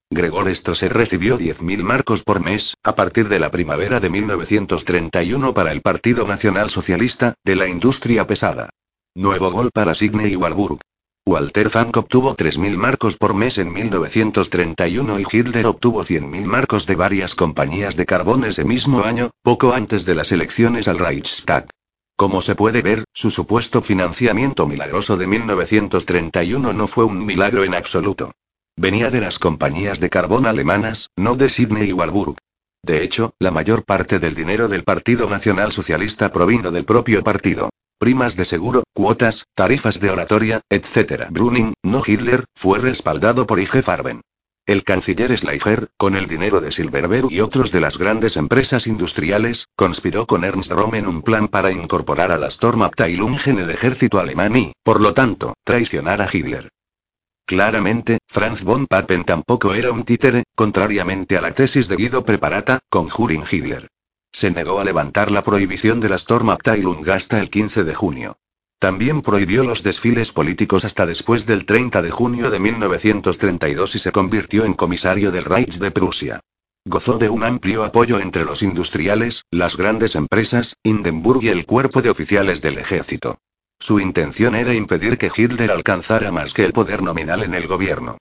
Gregor Strasser recibió 10.000 marcos por mes, a partir de la primavera de 1931 para el Partido Nacional Socialista, de la industria pesada. Nuevo gol para Signe y Warburg. Walter Frank obtuvo 3.000 marcos por mes en 1931 y Hitler obtuvo 100.000 marcos de varias compañías de carbón ese mismo año, poco antes de las elecciones al Reichstag. Como se puede ver, su supuesto financiamiento milagroso de 1931 no fue un milagro en absoluto. Venía de las compañías de carbón alemanas, no de Sidney y Warburg. De hecho, la mayor parte del dinero del Partido Nacional Socialista provino del propio partido primas de seguro, cuotas, tarifas de oratoria, etc. Brüning, no Hitler, fue respaldado por IG Farben. El canciller Schleicher, con el dinero de Silverberg y otros de las grandes empresas industriales, conspiró con Ernst Röhm en un plan para incorporar a la Stormabteilung en el ejército alemán y, por lo tanto, traicionar a Hitler. Claramente, Franz von Papen tampoco era un títere, contrariamente a la tesis de Guido Preparata, conjuring Hitler. Se negó a levantar la prohibición de la Stormabteilung hasta el 15 de junio. También prohibió los desfiles políticos hasta después del 30 de junio de 1932 y se convirtió en comisario del Reich de Prusia. Gozó de un amplio apoyo entre los industriales, las grandes empresas, Hindenburg y el cuerpo de oficiales del ejército. Su intención era impedir que Hitler alcanzara más que el poder nominal en el gobierno.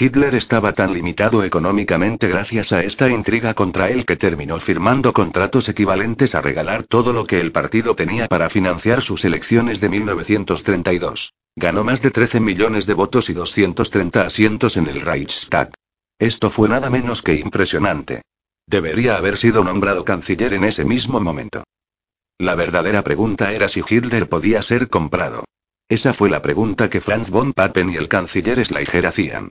Hitler estaba tan limitado económicamente gracias a esta intriga contra él que terminó firmando contratos equivalentes a regalar todo lo que el partido tenía para financiar sus elecciones de 1932. Ganó más de 13 millones de votos y 230 asientos en el Reichstag. Esto fue nada menos que impresionante. Debería haber sido nombrado canciller en ese mismo momento. La verdadera pregunta era si Hitler podía ser comprado. Esa fue la pregunta que Franz von Papen y el canciller Schleicher hacían.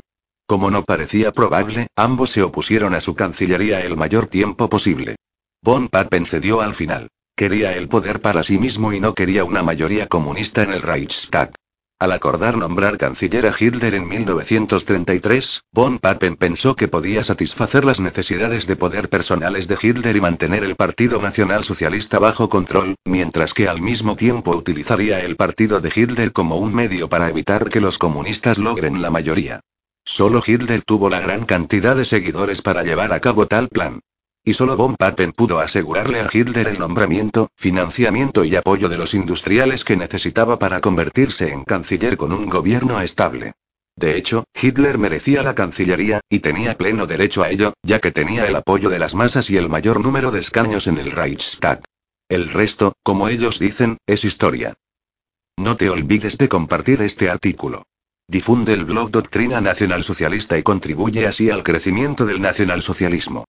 Como no parecía probable, ambos se opusieron a su cancillería el mayor tiempo posible. Von Papen cedió al final. Quería el poder para sí mismo y no quería una mayoría comunista en el Reichstag. Al acordar nombrar canciller a Hitler en 1933, von Papen pensó que podía satisfacer las necesidades de poder personales de Hitler y mantener el Partido Nacional Socialista bajo control, mientras que al mismo tiempo utilizaría el partido de Hitler como un medio para evitar que los comunistas logren la mayoría. Solo Hitler tuvo la gran cantidad de seguidores para llevar a cabo tal plan. Y solo von Papen pudo asegurarle a Hitler el nombramiento, financiamiento y apoyo de los industriales que necesitaba para convertirse en canciller con un gobierno estable. De hecho, Hitler merecía la Cancillería, y tenía pleno derecho a ello, ya que tenía el apoyo de las masas y el mayor número de escaños en el Reichstag. El resto, como ellos dicen, es historia. No te olvides de compartir este artículo. Difunde el blog Doctrina Nacionalsocialista y contribuye así al crecimiento del nacionalsocialismo.